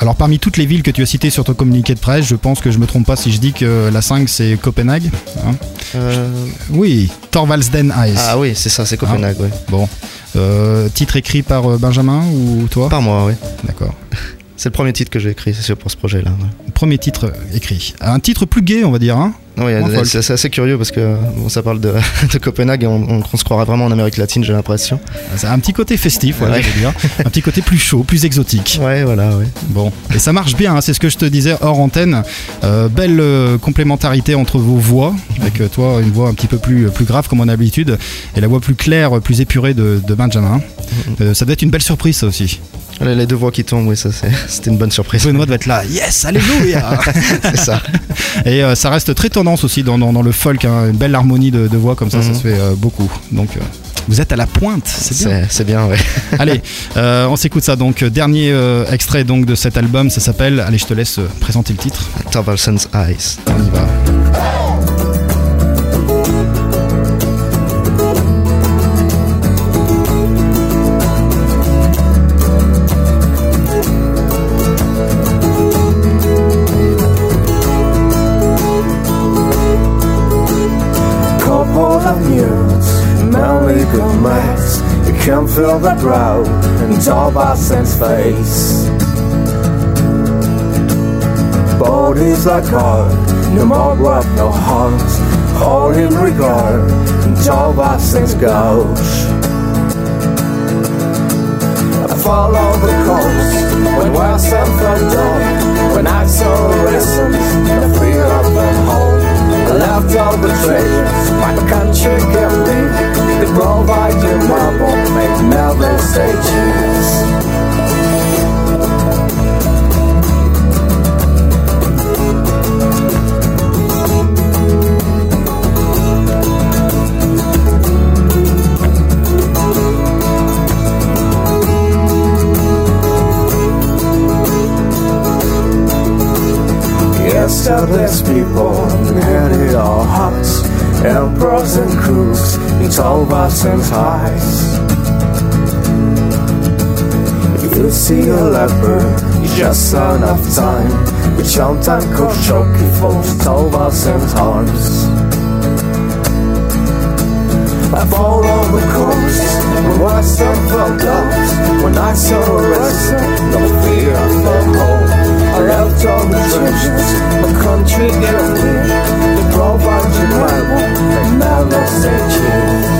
Alors parmi toutes les villes que tu as citées sur ton communiqué de presse, je pense que je me trompe pas si je dis que la 5 c'est Copenhague. hein Euh, oui, Thorvaldsden Ice. Ah oui, c'est ça, c'est Copenhague, oui. Bon, Euh, titre écrit par euh, Benjamin ou toi? Par moi, oui. D'accord. (laughs) C'est le premier titre que j'ai écrit c'est sûr, pour ce projet-là. ouais. Premier titre écrit. Un titre plus gai, on va dire. Hein Oui, c'est assez curieux parce que bon, ça parle de, (laughs) de Copenhague et on, on- on se croirait vraiment en Amérique latine, j'ai l'impression. C'est un petit côté festif, voilà, Ouais. je veux dire. Un petit côté plus chaud, plus exotique. (laughs) Ouais, voilà. Bon, et ça marche bien, hein, c'est ce que je te disais hors antenne. Euh, belle euh, complémentarité entre vos voix, avec euh, toi une voix un petit peu plus, plus grave comme on a l'habitude, et la voix plus claire, plus épurée de, de Benjamin. Euh, ça doit être une belle surprise ça aussi. Les, deux voix qui tombent, oui, ça (laughs) c'était une bonne surprise. Benoît doit être là, yes, alléluia c'est ça. Et ça reste très aussi dans, dans- dans le folk, hein, une belle harmonie de, de voix comme ça, ça Mhm. se fait euh, beaucoup. Donc euh, vous êtes à la pointe, c'est bien. C'est c'est bien, ouais. (laughs) Allez, euh, on s'écoute ça. Donc dernier extrait donc de cet album, ça s'appelle. Allez, je te laisse présenter le titre. Torvaldson's Eyes. On y va. Feel the crowd and Torvaldson's face. Bodies like hard, no more breath, no heart. All in regard, and Torvaldson's gauche. I follow the coast when set from dawn. When I saw reasons, the fear of the home. I left all the treasures my country gave me. That provide you mapą, make never say cheese Yes, godless people, many are hearts, emperors and crooks in tall bars and ties. If you see a leopard, you just son of time, with chant and kochoki folks, tall bars and arms. I fall on the coast, when I suffer dogs, when I saw rest, no fear I felt home. I left all the treasures, my country gave me, the provide you my and never say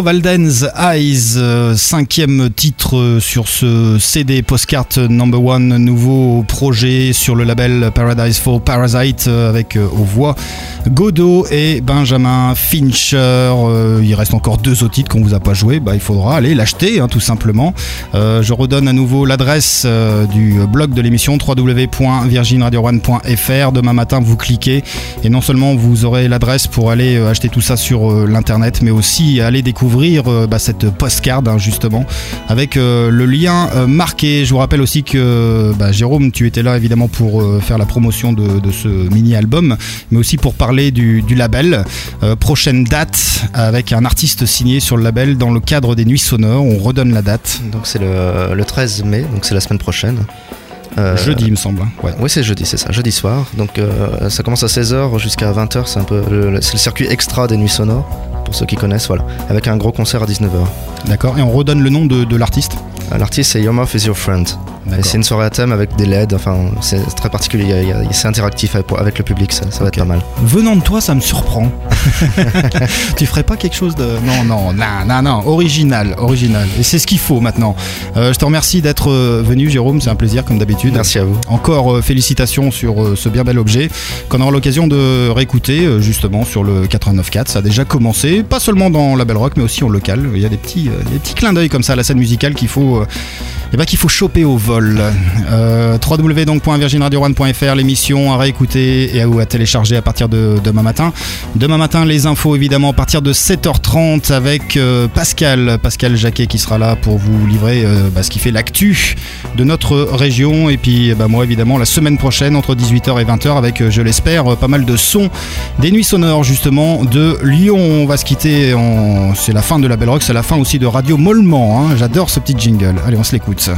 Thorvalden's Eyes, euh, cinquième titre euh, sur ce CD Postcard Number One, nouveau projet sur le label Paradise for Parasite euh, avec voix Godot et Benjamin Fincher. Euh, il reste encore deux autres titres qu'on vous a pas joué, bah, il faudra aller l'acheter hein, tout simplement. Euh, je redonne à nouveau l'adresse euh, du blog de l'émission www.virginradio1.fr. Demain matin, vous cliquez et non seulement vous aurez l'adresse pour aller acheter tout ça sur l'internet, mais aussi aller découvrir bah, cette postcard hein, justement avec le lien marqué. Je vous rappelle aussi que bah, Jérôme, tu étais là évidemment pour faire la promotion de, de ce mini-album, mais aussi pour parler du, du label. Euh, prochaine date avec un artiste signé sur le label dans le cadre des Nuits Sonores. On redonne la date. Donc c'est le, le 13 mai, donc c'est la semaine prochaine. Euh, Jeudi, il me semble. hein. Ouais. Oui, c'est jeudi, c'est ça, jeudi soir. Donc euh, ça commence à 16h jusqu'à 20h, c'est un peu le, le- c'est le circuit extra des nuits sonores, pour ceux qui connaissent, voilà. Avec un gros concert à 19h. D'accord. Et on redonne le nom de, de l'artiste L'artiste c'est Your Mouth is Your Friend. C'est une soirée à thème avec des LED, enfin c'est très particulier, c'est interactif avec, le public, ça, ça va être pas mal. Venant de toi, ça me surprend. (laughs) tu ferais pas quelque chose de. Non, non, non, non, non, original, original. Et c'est ce qu'il faut maintenant. Euh, je te remercie d'être euh, venu, Jérôme, c'est un plaisir comme d'habitude. Merci à vous. Encore euh, félicitations sur euh, ce bien bel objet qu'on aura l'occasion de réécouter euh, justement sur le 89.4. Ça a déjà commencé, pas seulement dans la Belle Rock, mais aussi en local. Il y a des petits, euh, des petits clins d'œil comme ça à la scène musicale qu'il faut. euh, eh ben, qu'il faut choper au vol. Euh, www.virginradio1.fr, l'émission à réécouter et à, télécharger à partir de demain matin. Demain matin, les infos évidemment à partir de 7h30 avec Pascal, Pascal Jacquet qui sera là pour vous livrer bah, ce qui fait l'actu de notre région. Et puis bah, moi évidemment la semaine prochaine entre 18h et 20h avec, je l'espère, pas mal de sons des nuits sonores justement de Lyon. On va se quitter, c'est la fin de la Belle Rock, c'est la fin aussi de Radio Mollement. hein. J'adore ce petit jingle. Allez, on se l'écoute.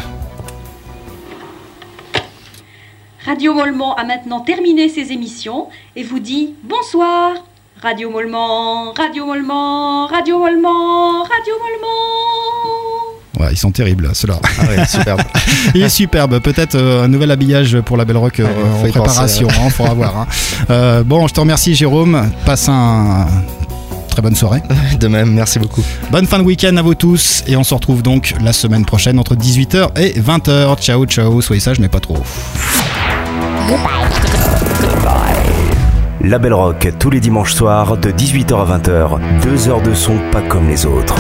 Radio Mollement a maintenant terminé ses émissions et vous dit bonsoir. Radio Mollement, Radio Mollement, Radio Mollement, Radio Mollement. Ouais, ils sont terribles, ceux-là. Ah ouais, superbe. (laughs) Il est superbe. Peut-être euh, un nouvel habillage pour la Belle Rock euh, Ouais, faut en préparation. penser, ouais. hein, faudra voir. hein. Euh, bon, je te remercie, Jérôme. Passe un. Très bonne soirée. (laughs) De même, merci beaucoup. Bonne fin de week-end à vous tous et on se retrouve donc la semaine prochaine entre 18h et 20h. Ciao, ciao, soyez sages mais pas trop. Goodbye. Label Rock tous les dimanches soirs de 18h à 20h. Deux heures de son pas comme les autres.